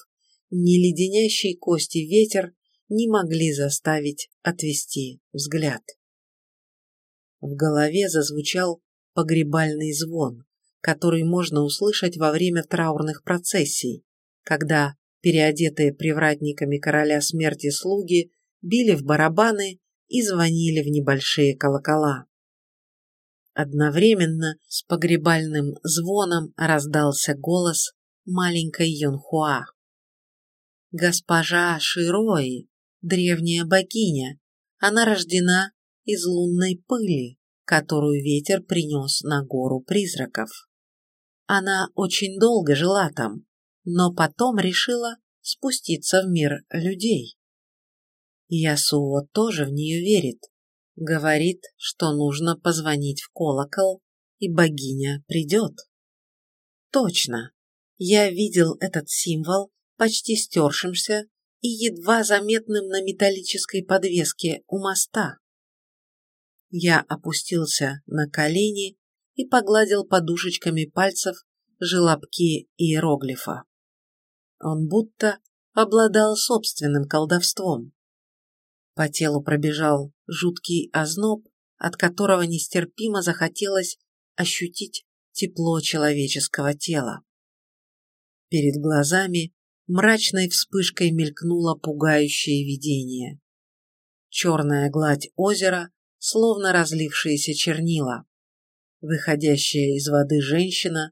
ни леденящий кости ветер не могли заставить отвести взгляд. В голове зазвучал погребальный звон, который можно услышать во время траурных процессий, когда переодетые привратниками короля смерти слуги били в барабаны и звонили в небольшие колокола. Одновременно с погребальным звоном раздался голос маленькой Юнхуа. «Госпожа Широи, древняя богиня. Она рождена из лунной пыли. которую ветер принес на гору призраков. Она очень долго жила там, но потом решила спуститься в мир людей. Ясуо тоже в нее верит. Говорит, что нужно позвонить в колокол, и богиня придет. Точно. Я видел этот символ почти стершимся и едва заметным на металлической подвеске у моста. Я опустился на колени и погладил подушечками пальцев желобки иероглифа. Он будто обладал собственным колдовством. По телу пробежал жуткий озноб, от которого нестерпимо захотелось ощутить тепло человеческого тела. Перед глазами мрачной вспышкой мелькнуло пугающее видение. Черная гладь озера, словно разлившиеся чернила. Выходящая из воды женщина,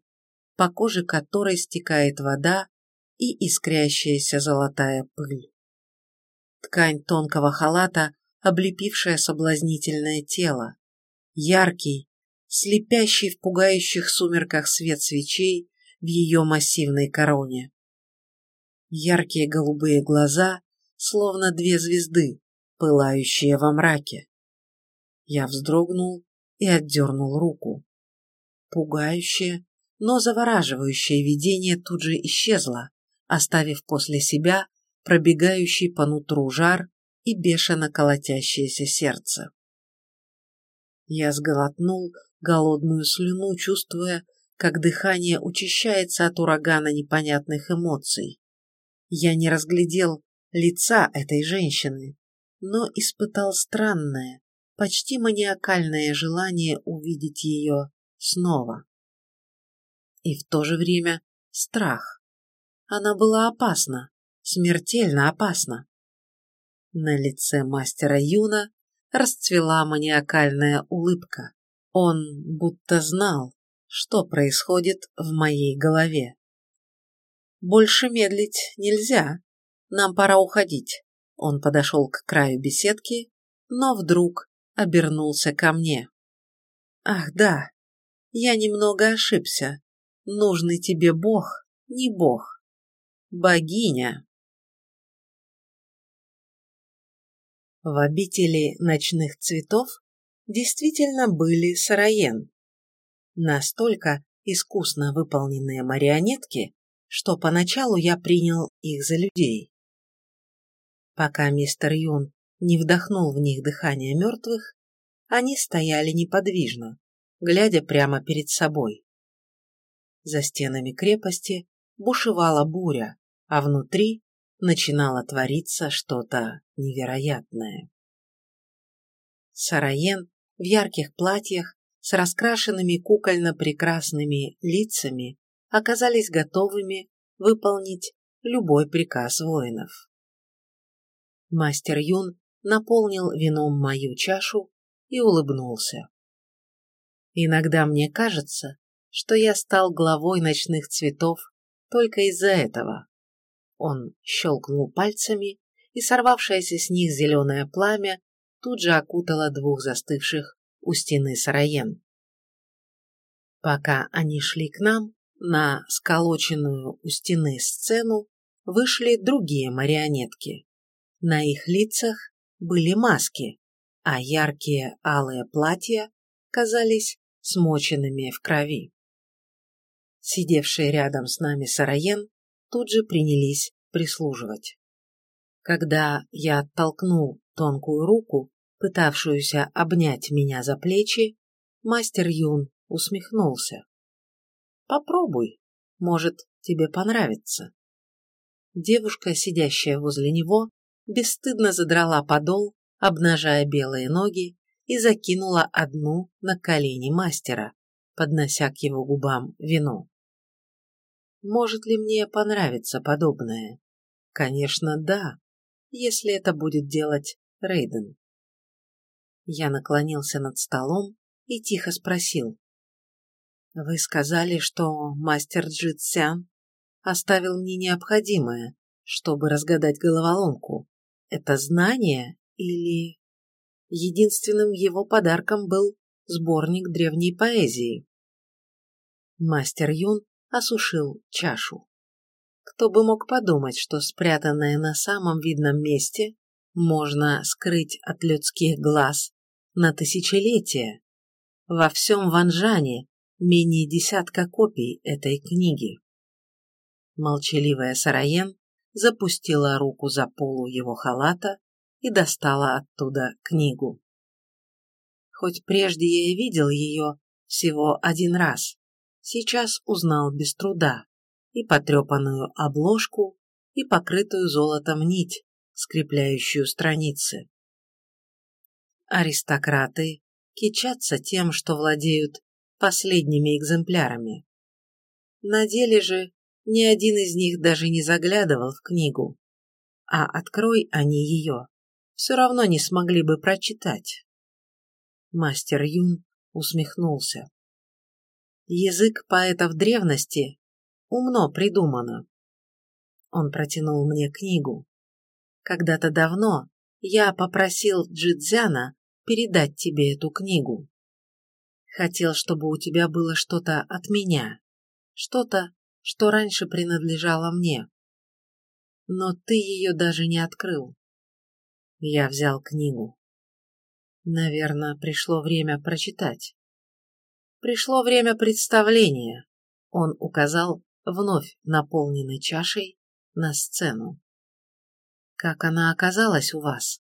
по коже которой стекает вода и искрящаяся золотая пыль. Ткань тонкого халата, облепившая соблазнительное тело. Яркий, слепящий в пугающих сумерках свет свечей в ее массивной короне. Яркие голубые глаза, словно две звезды, пылающие во мраке. Я вздрогнул и отдернул руку. Пугающее, но завораживающее видение тут же исчезло, оставив после себя пробегающий по нутру жар и бешено колотящееся сердце. Я сглотнул голодную слюну, чувствуя, как дыхание учащается от урагана непонятных эмоций. Я не разглядел лица этой женщины, но испытал странное, почти маниакальное желание увидеть ее снова. И в то же время страх. Она была опасна, смертельно опасна. На лице мастера Юна расцвела маниакальная улыбка. Он будто знал, что происходит в моей голове. «Больше медлить нельзя. Нам пора уходить». Он подошел к краю беседки, но вдруг обернулся ко мне. «Ах да, я немного ошибся. Нужный тебе бог, не бог. Богиня. В обители ночных цветов действительно были сыроен. Настолько искусно выполненные марионетки, что поначалу я принял их за людей. Пока мистер Юн не вдохнул в них дыхание мертвых, они стояли неподвижно, глядя прямо перед собой. За стенами крепости бушевала буря, а внутри начинало твориться что-то невероятное. Сараен в ярких платьях с раскрашенными кукольно-прекрасными лицами оказались готовыми выполнить любой приказ воинов. Мастер Юн наполнил вином мою чашу и улыбнулся. Иногда мне кажется, что я стал главой ночных цветов только из-за этого. Он щелкнул пальцами, и сорвавшееся с них зеленое пламя тут же окутало двух застывших у стены сыроен. Пока они шли к нам, на сколоченную у стены сцену вышли другие марионетки. На их лицах были маски, а яркие алые платья казались смоченными в крови. Сидевшие рядом с нами сыроен тут же принялись прислуживать. Когда я оттолкнул тонкую руку, пытавшуюся обнять меня за плечи, мастер Юн усмехнулся. «Попробуй, может, тебе понравится». Девушка, сидящая возле него, бесстыдно задрала подол, обнажая белые ноги, и закинула одну на колени мастера, поднося к его губам вино. Может ли мне понравиться подобное? Конечно, да, если это будет делать Рейден. Я наклонился над столом и тихо спросил. Вы сказали, что мастер Джитсян оставил мне необходимое, чтобы разгадать головоломку. Это знание или... Единственным его подарком был сборник древней поэзии. Мастер Юн осушил чашу. Кто бы мог подумать, что спрятанное на самом видном месте можно скрыть от людских глаз на тысячелетия. Во всем Ванжане менее десятка копий этой книги. Молчаливая Сараен запустила руку за полу его халата и достала оттуда книгу. Хоть прежде я и видел ее всего один раз, сейчас узнал без труда и потрепанную обложку, и покрытую золотом нить, скрепляющую страницы. Аристократы кичатся тем, что владеют последними экземплярами. На деле же ни один из них даже не заглядывал в книгу, а открой они ее, все равно не смогли бы прочитать. Мастер Юн усмехнулся. Язык поэтов древности умно придумано. Он протянул мне книгу. Когда-то давно я попросил Джидзяна передать тебе эту книгу. Хотел, чтобы у тебя было что-то от меня, что-то, что раньше принадлежало мне. Но ты ее даже не открыл. Я взял книгу. Наверное, пришло время прочитать. Пришло время представления. Он указал вновь наполненной чашей на сцену. Как она оказалась у вас?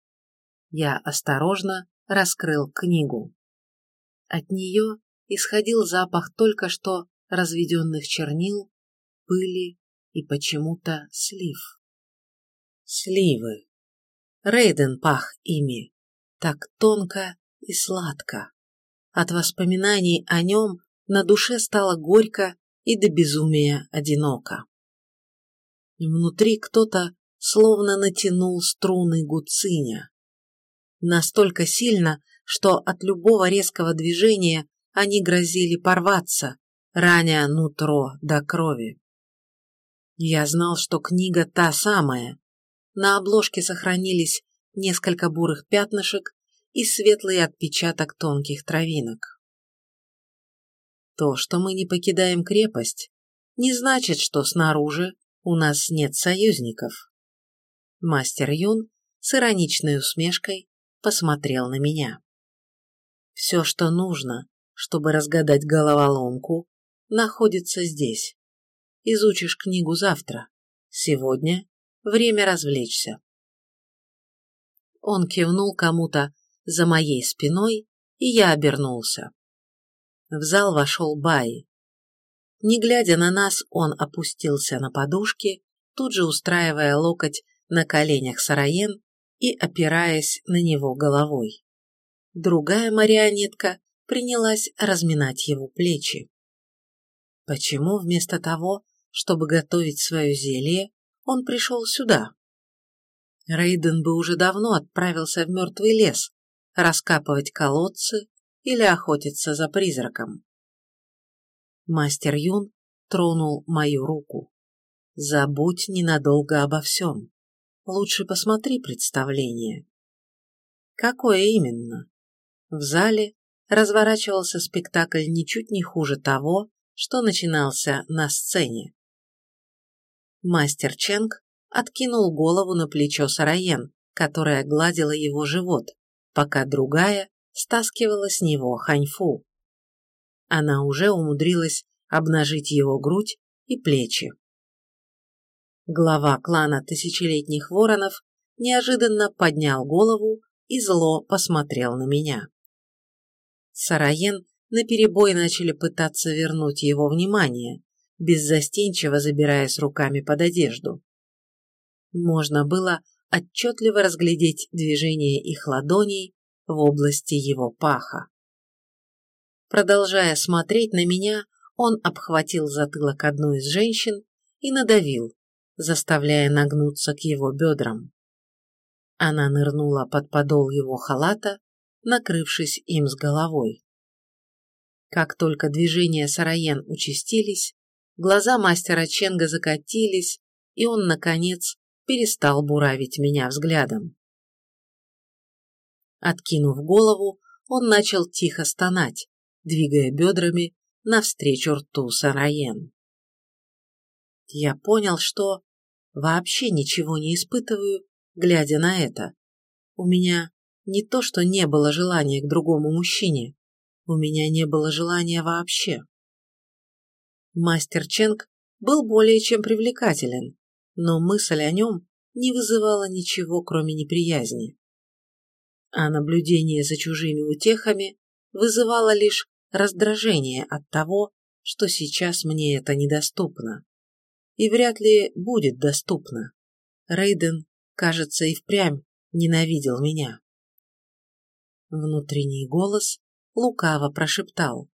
Я осторожно раскрыл книгу. От нее исходил запах только что разведенных чернил, пыли и почему-то слив. Сливы. Рейден пах ими, так тонко и сладко. От воспоминаний о нем на душе стало горько и до безумия одиноко. Внутри кто-то словно натянул струны гуциня. Настолько сильно, что от любого резкого движения они грозили порваться, раня нутро до крови. Я знал, что книга та самая. На обложке сохранились несколько бурых пятнышек и светлый отпечаток тонких травинок. То, что мы не покидаем крепость, не значит, что снаружи у нас нет союзников. Мастер Юн с ироничной усмешкой посмотрел на меня. Все, что нужно, чтобы разгадать головоломку, находится здесь. Изучишь книгу завтра. Сегодня время развлечься. Он кивнул кому-то за моей спиной, и я обернулся. В зал вошел Бай. Не глядя на нас, он опустился на подушки, тут же устраивая локоть на коленях Сараен и опираясь на него головой. Другая марионетка принялась разминать его плечи. Почему вместо того, чтобы готовить свое зелье, он пришел сюда? Рейден бы уже давно отправился в мертвый лес, раскапывать колодцы или охотиться за призраком. Мастер Юн тронул мою руку. Забудь ненадолго обо всем. Лучше посмотри представление. Какое именно? В зале разворачивался спектакль ничуть не хуже того, что начинался на сцене. Мастер Ченг откинул голову на плечо Сараен, которая гладила его живот, пока другая стаскивала с него ханьфу. Она уже умудрилась обнажить его грудь и плечи. Глава клана тысячелетних воронов неожиданно поднял голову и зло посмотрел на меня. Сараен наперебой начали пытаться вернуть его внимание, беззастенчиво забираясь руками под одежду. Можно было отчетливо разглядеть движение их ладоней в области его паха. Продолжая смотреть на меня, он обхватил затылок одной из женщин и надавил, заставляя нагнуться к его бедрам. Она нырнула под подол его халата, накрывшись им с головой. Как только движения Сараен участились, глаза мастера Ченга закатились, и он, наконец, перестал буравить меня взглядом. Откинув голову, он начал тихо стонать, двигая бедрами навстречу рту Сараен. Я понял, что вообще ничего не испытываю, глядя на это. У меня не то, что не было желания к другому мужчине, у меня не было желания вообще. Мастер Ченг был более чем привлекателен, но мысль о нем не вызывала ничего, кроме неприязни. А наблюдение за чужими утехами вызывало лишь раздражение от того, что сейчас мне это недоступно. И вряд ли будет доступно. Рейден, кажется, и впрямь ненавидел меня. Внутренний голос лукаво прошептал.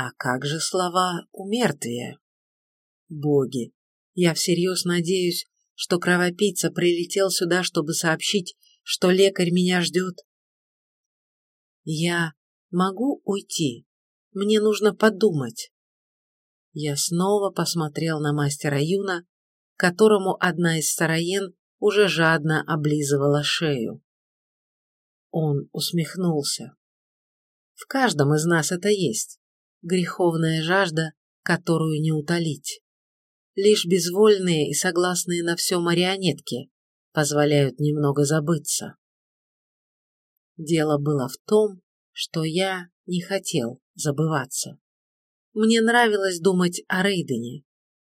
А как же слова умертвия? Боги, я всерьез надеюсь, что кровопийца прилетел сюда, чтобы сообщить, что лекарь меня ждет. Я могу уйти? Мне нужно подумать. Я снова посмотрел на мастера Юна, которому одна из сараен уже жадно облизывала шею. Он усмехнулся. В каждом из нас это есть. Греховная жажда, которую не утолить. Лишь безвольные и согласные на все марионетки позволяют немного забыться. Дело было в том, что я не хотел забываться. Мне нравилось думать о Рейдене.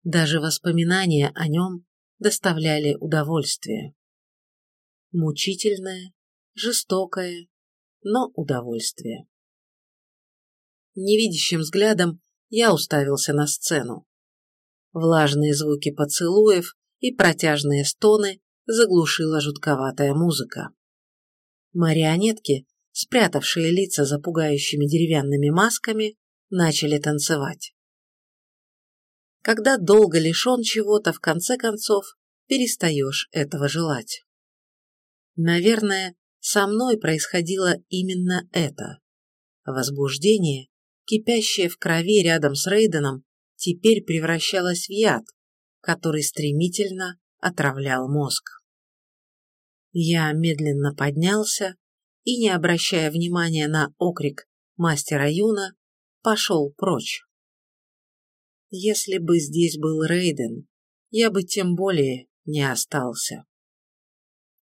Даже воспоминания о нем доставляли удовольствие. Мучительное, жестокое, но удовольствие. Невидящим взглядом я уставился на сцену. Влажные звуки поцелуев и протяжные стоны заглушила жутковатая музыка. Марионетки, спрятавшие лица за пугающими деревянными масками, начали танцевать. Когда долго лишен чего-то, в конце концов, перестаешь этого желать. Наверное, со мной происходило именно это. Возбуждение, кипящее в крови рядом с Рейденом, теперь превращалось в яд, который стремительно отравлял мозг. Я медленно поднялся и, не обращая внимания на окрик мастера Юна, пошел прочь. Если бы здесь был Рейден, я бы тем более не остался.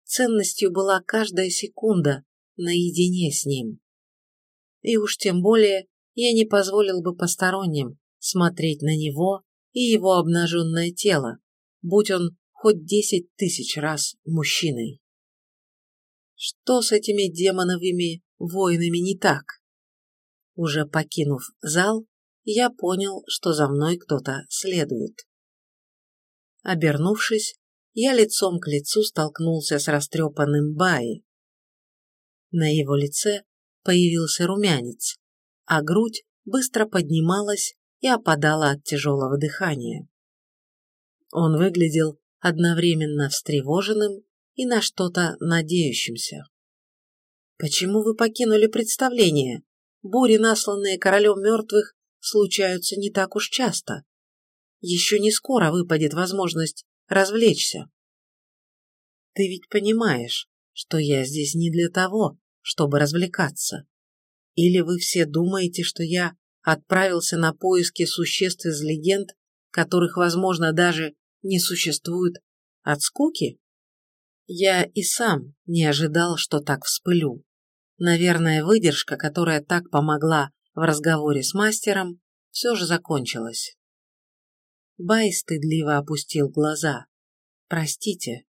Ценностью была каждая секунда наедине с ним. И уж тем более я не позволил бы посторонним смотреть на него и его обнаженное тело, будь он хоть десять тысяч раз мужчиной. Что с этими демоновыми воинами не так? Уже покинув зал, я понял, что за мной кто-то следует. Обернувшись, я лицом к лицу столкнулся с растрепанным Баи. На его лице появился румянец, а грудь быстро поднималась и опадала от тяжелого дыхания. Он выглядел одновременно встревоженным и на что-то надеющимся. «Почему вы покинули представление? Бури, насланные королем мертвых, случаются не так уж часто. Еще не скоро выпадет возможность развлечься. Ты ведь понимаешь, что я здесь не для того, чтобы развлекаться. Или вы все думаете, что я отправился на поиски существ из легенд, которых, возможно, даже не существует, от скуки? Я и сам не ожидал, что так вспылю. Наверное, выдержка, которая так помогла в разговоре с мастером, все же закончилась. Бай стыдливо опустил глаза. «Простите,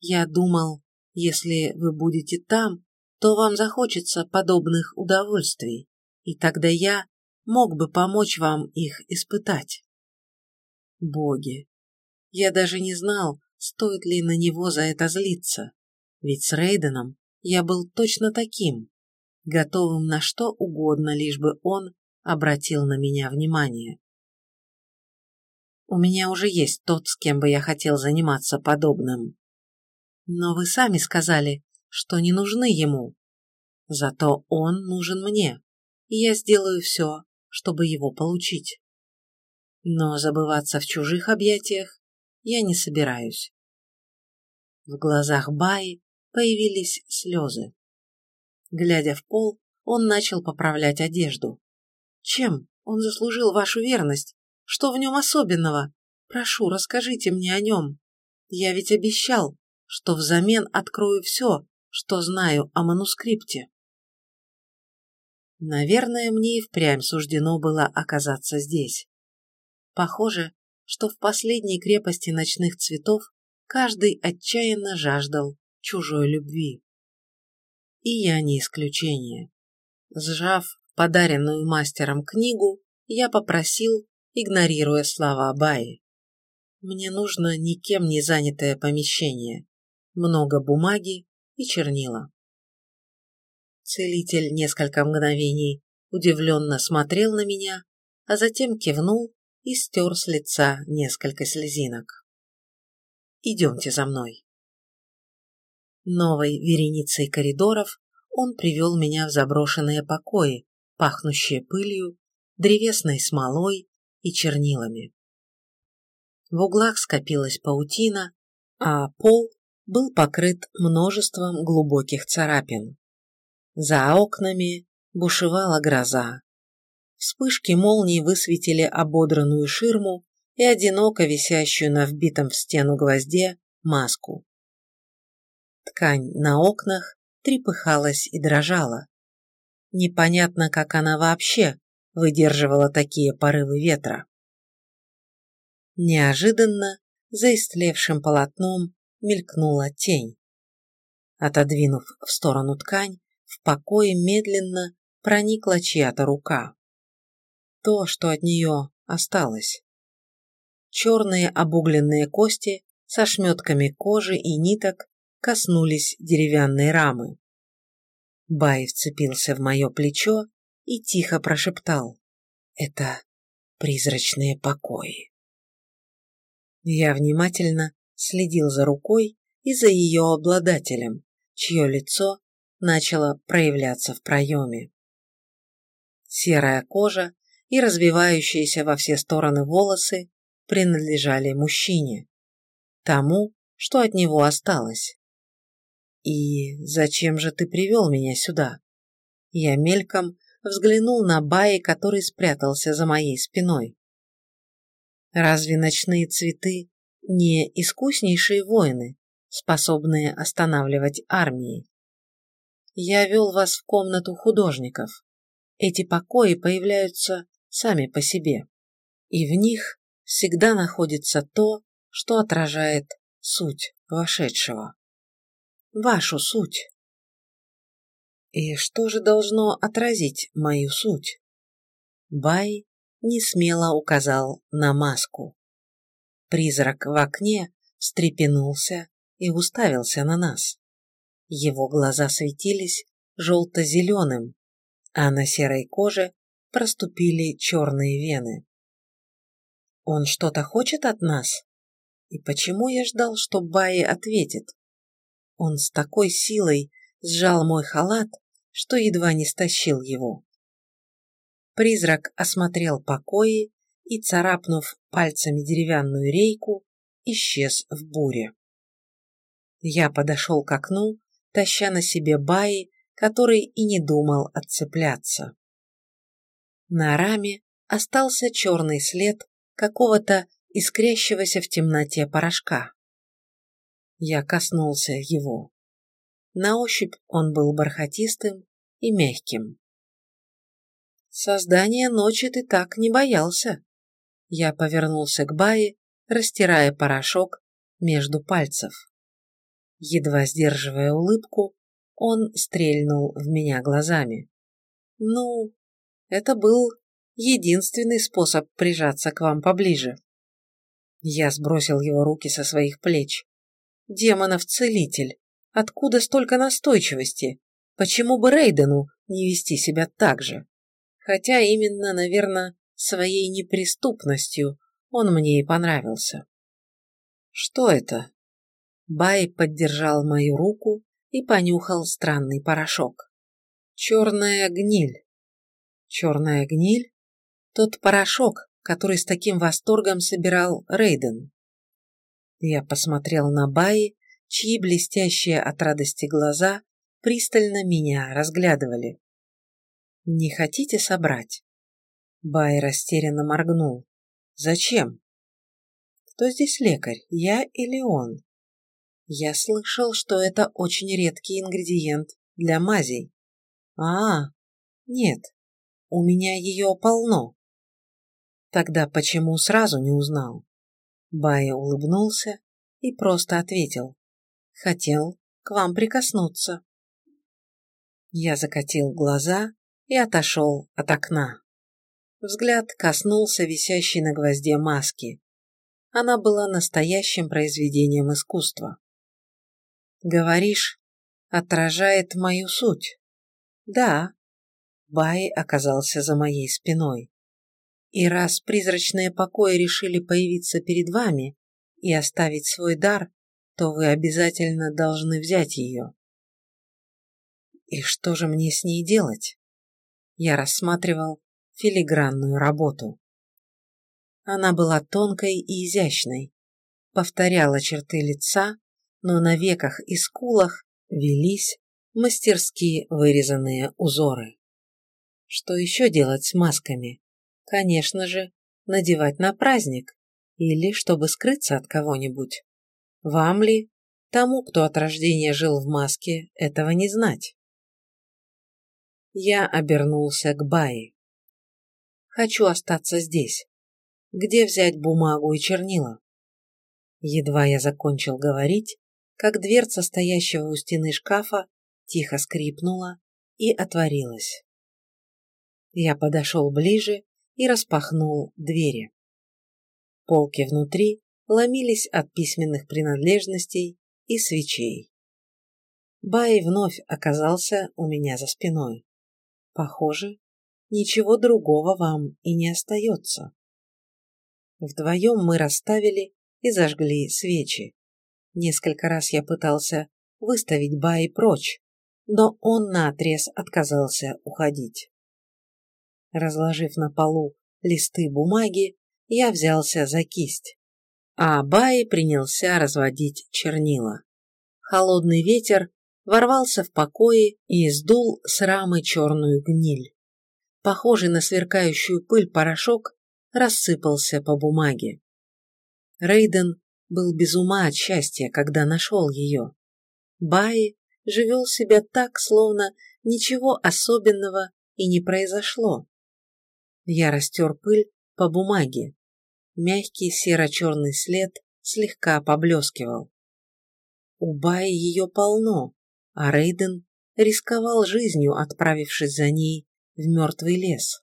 я думал, если вы будете там, то вам захочется подобных удовольствий, и тогда я мог бы помочь вам их испытать. Боги, я даже не знал, стоит ли на него за это злиться, ведь с Рейденом я был точно таким, готовым на что угодно, лишь бы он обратил на меня внимание. У меня уже есть тот, с кем бы я хотел заниматься подобным. Но вы сами сказали, что не нужны ему. Зато он нужен мне, и я сделаю все, чтобы его получить. Но забываться в чужих объятиях я не собираюсь. В глазах Баи появились слезы. Глядя в пол, он начал поправлять одежду. «Чем он заслужил вашу верность? Что в нем особенного? Прошу, расскажите мне о нем. Я ведь обещал, что взамен открою все, что знаю о манускрипте». Наверное, мне и впрямь суждено было оказаться здесь. Похоже, что в последней крепости ночных цветов каждый отчаянно жаждал чужой любви. И я не исключение. Сжав подаренную мастером книгу, я попросил, игнорируя слова Баи. Мне нужно никем не занятое помещение, много бумаги и чернила. Целитель несколько мгновений удивленно смотрел на меня, а затем кивнул и стер с лица несколько слезинок. «Идемте за мной». Новой вереницей коридоров он привел меня в заброшенные покои, пахнущие пылью, древесной смолой и чернилами. В углах скопилась паутина, а пол был покрыт множеством глубоких царапин. За окнами бушевала гроза. Вспышки молний высветили ободранную ширму и одиноко висящую на вбитом в стену гвозде маску. Ткань на окнах трепыхалась и дрожала. Непонятно, как она вообще выдерживала такие порывы ветра. Неожиданно за истлевшим полотном мелькнула тень. Отодвинув в сторону ткань, в покое медленно проникла чья-то рука. То, что от нее осталось. Черные обугленные кости со шметками кожи и ниток коснулись деревянной рамы. Бай вцепился в мое плечо и тихо прошептал. «Это призрачные покои». Я внимательно следил за рукой и за ее обладателем, чье лицо начало проявляться в проеме. Серая кожа и развивающиеся во все стороны волосы принадлежали мужчине, тому, что от него осталось. «И зачем же ты привел меня сюда?» Я мельком взглянул на Баи, который спрятался за моей спиной. «Разве ночные цветы не искуснейшие воины, способные останавливать армии?» Я вел вас в комнату художников. Эти покои появляются сами по себе, и в них всегда находится то, что отражает суть вошедшего. Вашу суть. И что же должно отразить мою суть? Бай не смело указал на маску. Призрак в окне встрепенулся и уставился на нас. Его глаза светились желто-зеленым, а на серой коже проступили черные вены. Он что-то хочет от нас? И почему я ждал, что Баи ответит? Он с такой силой сжал мой халат, что едва не стащил его. Призрак осмотрел покои и, царапнув пальцами деревянную рейку, исчез в буре. Я подошел к окну таща на себе Баи, который и не думал отцепляться. На раме остался черный след какого-то искрящегося в темноте порошка. Я коснулся его. На ощупь он был бархатистым и мягким. Создание ночи ты так не боялся. Я повернулся к Бае, растирая порошок между пальцев. Едва сдерживая улыбку, он стрельнул в меня глазами. «Ну, это был единственный способ прижаться к вам поближе». Я сбросил его руки со своих плеч. «Демонов целитель! Откуда столько настойчивости? Почему бы Рейдену не вести себя так же? Хотя именно, наверное, своей неприступностью он мне и понравился». «Что это?» Бай поддержал мою руку и понюхал странный порошок. Черная гниль. Черная гниль? Тот порошок, который с таким восторгом собирал Рейден. Я посмотрел на Баи, чьи блестящие от радости глаза пристально меня разглядывали. «Не хотите собрать?» Бай растерянно моргнул. «Зачем?» «Кто здесь лекарь, я или он?» «Я слышал, что это очень редкий ингредиент для мазей». «А, нет, у меня ее полно». «Тогда почему сразу не узнал?» Бай улыбнулся и просто ответил. «Хотел к вам прикоснуться». Я закатил глаза и отошел от окна. Взгляд коснулся висящей на гвозде маски. Она была настоящим произведением искусства. «Говоришь, отражает мою суть?» «Да». Бай оказался за моей спиной. «И раз призрачные покои решили появиться перед вами и оставить свой дар, то вы обязательно должны взять ее». «И что же мне с ней делать?» Я рассматривал филигранную работу. Она была тонкой и изящной, повторяла черты лица, но на веках и скулах велись мастерски вырезанные узоры. Что еще делать с масками? Конечно же, надевать на праздник или чтобы скрыться от кого-нибудь. Вам ли, тому, кто от рождения жил в маске, этого не знать? Я обернулся к Баи. Хочу остаться здесь. Где взять бумагу и чернила? Едва я закончил говорить, как дверца стоящего у стены шкафа тихо скрипнула и отворилась. Я подошел ближе и распахнул двери. Полки внутри ломились от письменных принадлежностей и свечей. Бай вновь оказался у меня за спиной. Похоже, ничего другого вам и не остается. Вдвоем мы расставили и зажгли свечи. Несколько раз я пытался выставить Баи прочь, но он наотрез отказался уходить. Разложив на полу листы бумаги, я взялся за кисть, а Бай принялся разводить чернила. Холодный ветер ворвался в покои и сдул с рамы черную гниль. Похожий на сверкающую пыль порошок рассыпался по бумаге. Рейден был без ума от счастья, когда нашел ее. Баи живел себя так, словно ничего особенного и не произошло. Я растер пыль по бумаге. Мягкий серо-черный след слегка поблескивал. У Баи ее полно, а Рейден рисковал жизнью, отправившись за ней в мертвый лес.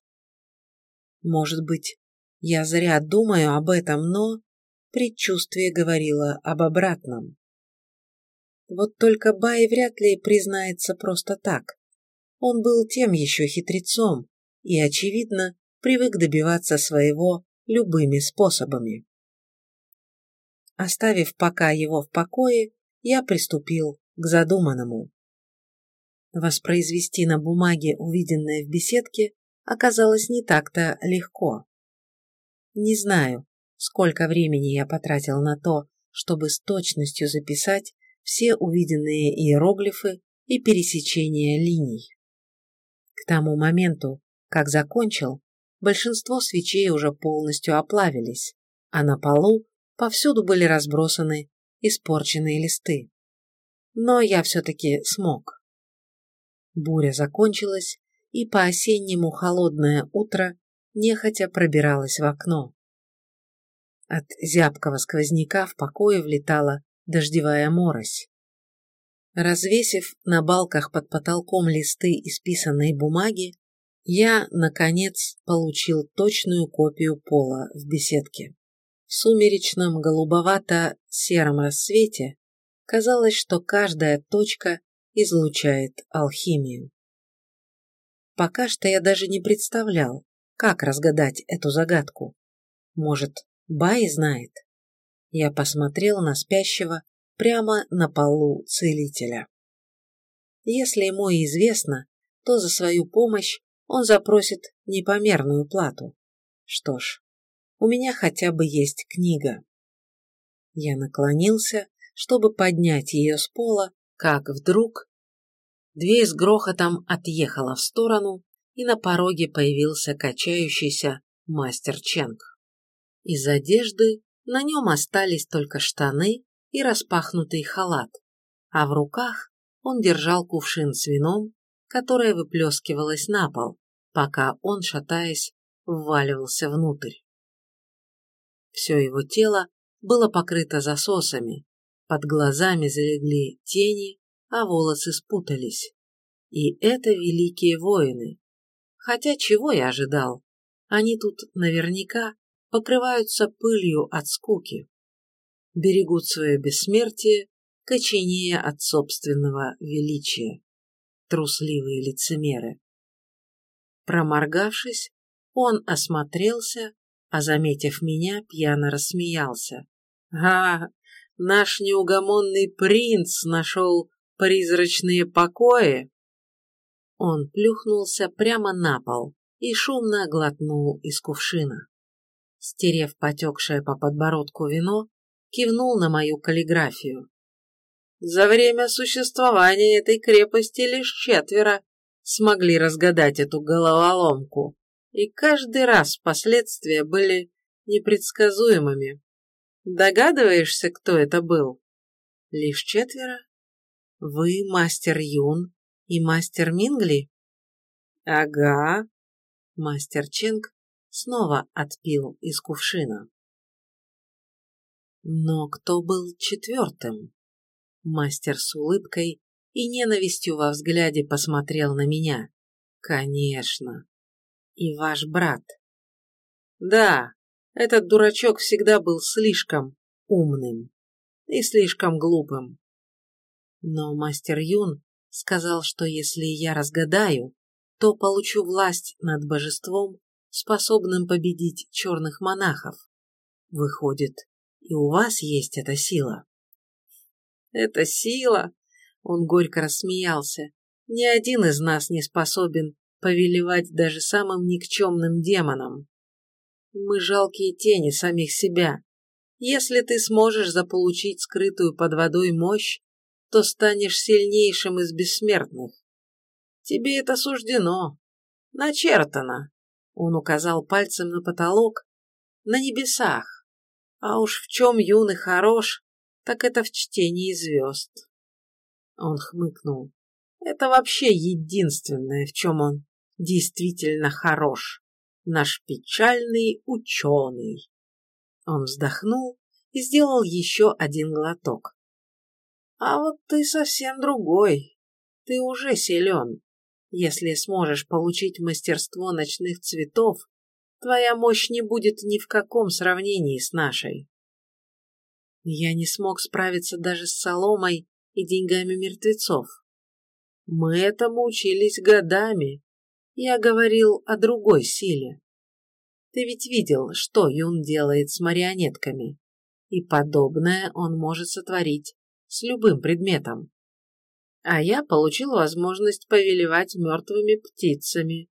Может быть, я зря думаю об этом, но предчувствие говорило об обратном. Вот только Бай вряд ли признается просто так. Он был тем еще хитрецом и, очевидно, привык добиваться своего любыми способами. Оставив пока его в покое, я приступил к задуманному. Воспроизвести на бумаге увиденное в беседке оказалось не так-то легко. Не знаю, сколько времени я потратил на то, чтобы с точностью записать все увиденные иероглифы и пересечения линий. К тому моменту, как закончил, большинство свечей уже полностью оплавились, а на полу повсюду были разбросаны испорченные листы но я все-таки смог. Буря закончилась, и по-осеннему холодное утро нехотя пробиралось в окно. От зябкого сквозняка в покое влетала дождевая морось. Развесив на балках под потолком листы исписанной бумаги, я, наконец, получил точную копию пола в беседке. В сумеречном голубовато-сером рассвете казалось, что каждая точка излучает алхимию. Пока что я даже не представлял, как разгадать эту загадку. Может, Бай знает? Я посмотрел на спящего прямо на полу целителя. Если ему и известно, то за свою помощь он запросит непомерную плату. Что ж, у меня хотя бы есть книга. Я наклонился чтобы поднять ее с пола, как вдруг дверь с грохотом отъехала в сторону, и на пороге появился качающийся мастер Ченг. Из одежды на нем остались только штаны и распахнутый халат, а в руках он держал кувшин с вином, которое выплескивалось на пол, пока он, шатаясь, вваливался внутрь. Все его тело было покрыто засосами, под глазами залегли тени, а волосы спутались. И это великие воины. Хотя чего я ожидал? Они тут наверняка покрываются пылью от скуки. Берегут свое бессмертие, коченея от собственного величия. Трусливые лицемеры. Проморгавшись, он осмотрелся, а, заметив меня, пьяно рассмеялся. «А, наш неугомонный принц нашел призрачные покои!» Он плюхнулся прямо на пол и шумно глотнул из кувшина. Стерев потекшее по подбородку вино, кивнул на мою каллиграфию. За время существования этой крепости лишь четверо смогли разгадать эту головоломку, и каждый раз последствия были непредсказуемыми. Догадываешься, кто это был? Лишь четверо? Вы мастер Юн и мастер Мингли? Ага. Мастер Ченг снова отпил из кувшина. Но кто был четвертым? Мастер с улыбкой и ненавистью во взгляде посмотрел на меня. Конечно. И ваш брат. Да, этот дурачок всегда был слишком умным и слишком глупым. Но мастер Юн сказал, что если я разгадаю, то получу власть над божеством, способным победить черных монахов. Выходит, и у вас есть эта сила. Эта сила? Он горько рассмеялся. Ни один из нас не способен повелевать даже самым никчемным демонам. Мы жалкие тени самих себя. Если ты сможешь заполучить скрытую под водой мощь, то станешь сильнейшим из бессмертных. Тебе это суждено, начертано. Он указал пальцем на потолок, на небесах. А уж в чем юный хорош, так это в чтении звезд. Он хмыкнул. Это вообще единственное, в чем он действительно хорош. Наш печальный ученый. Он вздохнул и сделал еще один глоток. А вот ты совсем другой. Ты уже силен. Если сможешь получить мастерство ночных цветов, твоя мощь не будет ни в каком сравнении с нашей. Я не смог справиться даже с соломой и деньгами мертвецов. Мы этому учились годами. Я говорил о другой силе. Ты ведь видел, что Юн делает с марионетками. И подобное он может сотворить с любым предметом. А я получил возможность повелевать мертвыми птицами.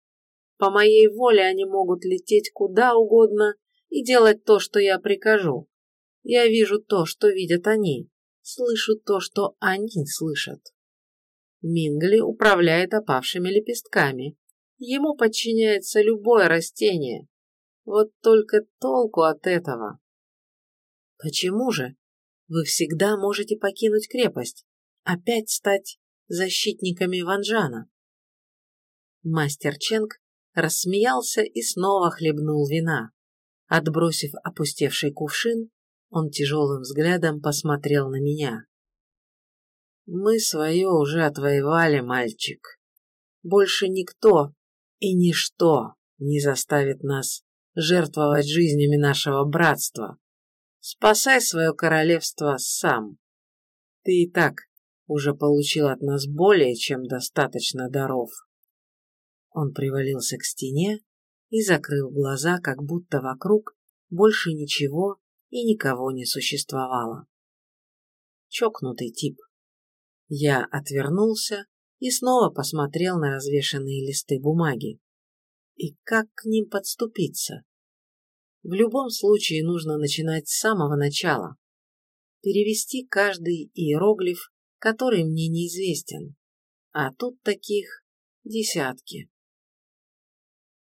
По моей воле они могут лететь куда угодно и делать то, что я прикажу. Я вижу то, что видят они, слышу то, что они слышат. Мингли управляет опавшими лепестками. Ему подчиняется любое растение. Вот только толку от этого. Почему же? Вы всегда можете покинуть крепость, опять стать защитниками Ванжана. Мастер Ченг рассмеялся и снова хлебнул вина. Отбросив опустевший кувшин, он тяжелым взглядом посмотрел на меня. «Мы свое уже отвоевали, мальчик. Больше никто и ничто не заставит нас жертвовать жизнями нашего братства. Спасай свое королевство сам. Ты и так уже получил от нас более чем достаточно даров». Он привалился к стене и закрыл глаза, как будто вокруг больше ничего и никого не существовало. Чокнутый тип. Я отвернулся и снова посмотрел на развешанные листы бумаги. И как к ним подступиться? В любом случае нужно начинать с самого начала. Перевести каждый иероглиф, который мне неизвестен. А тут таких десятки.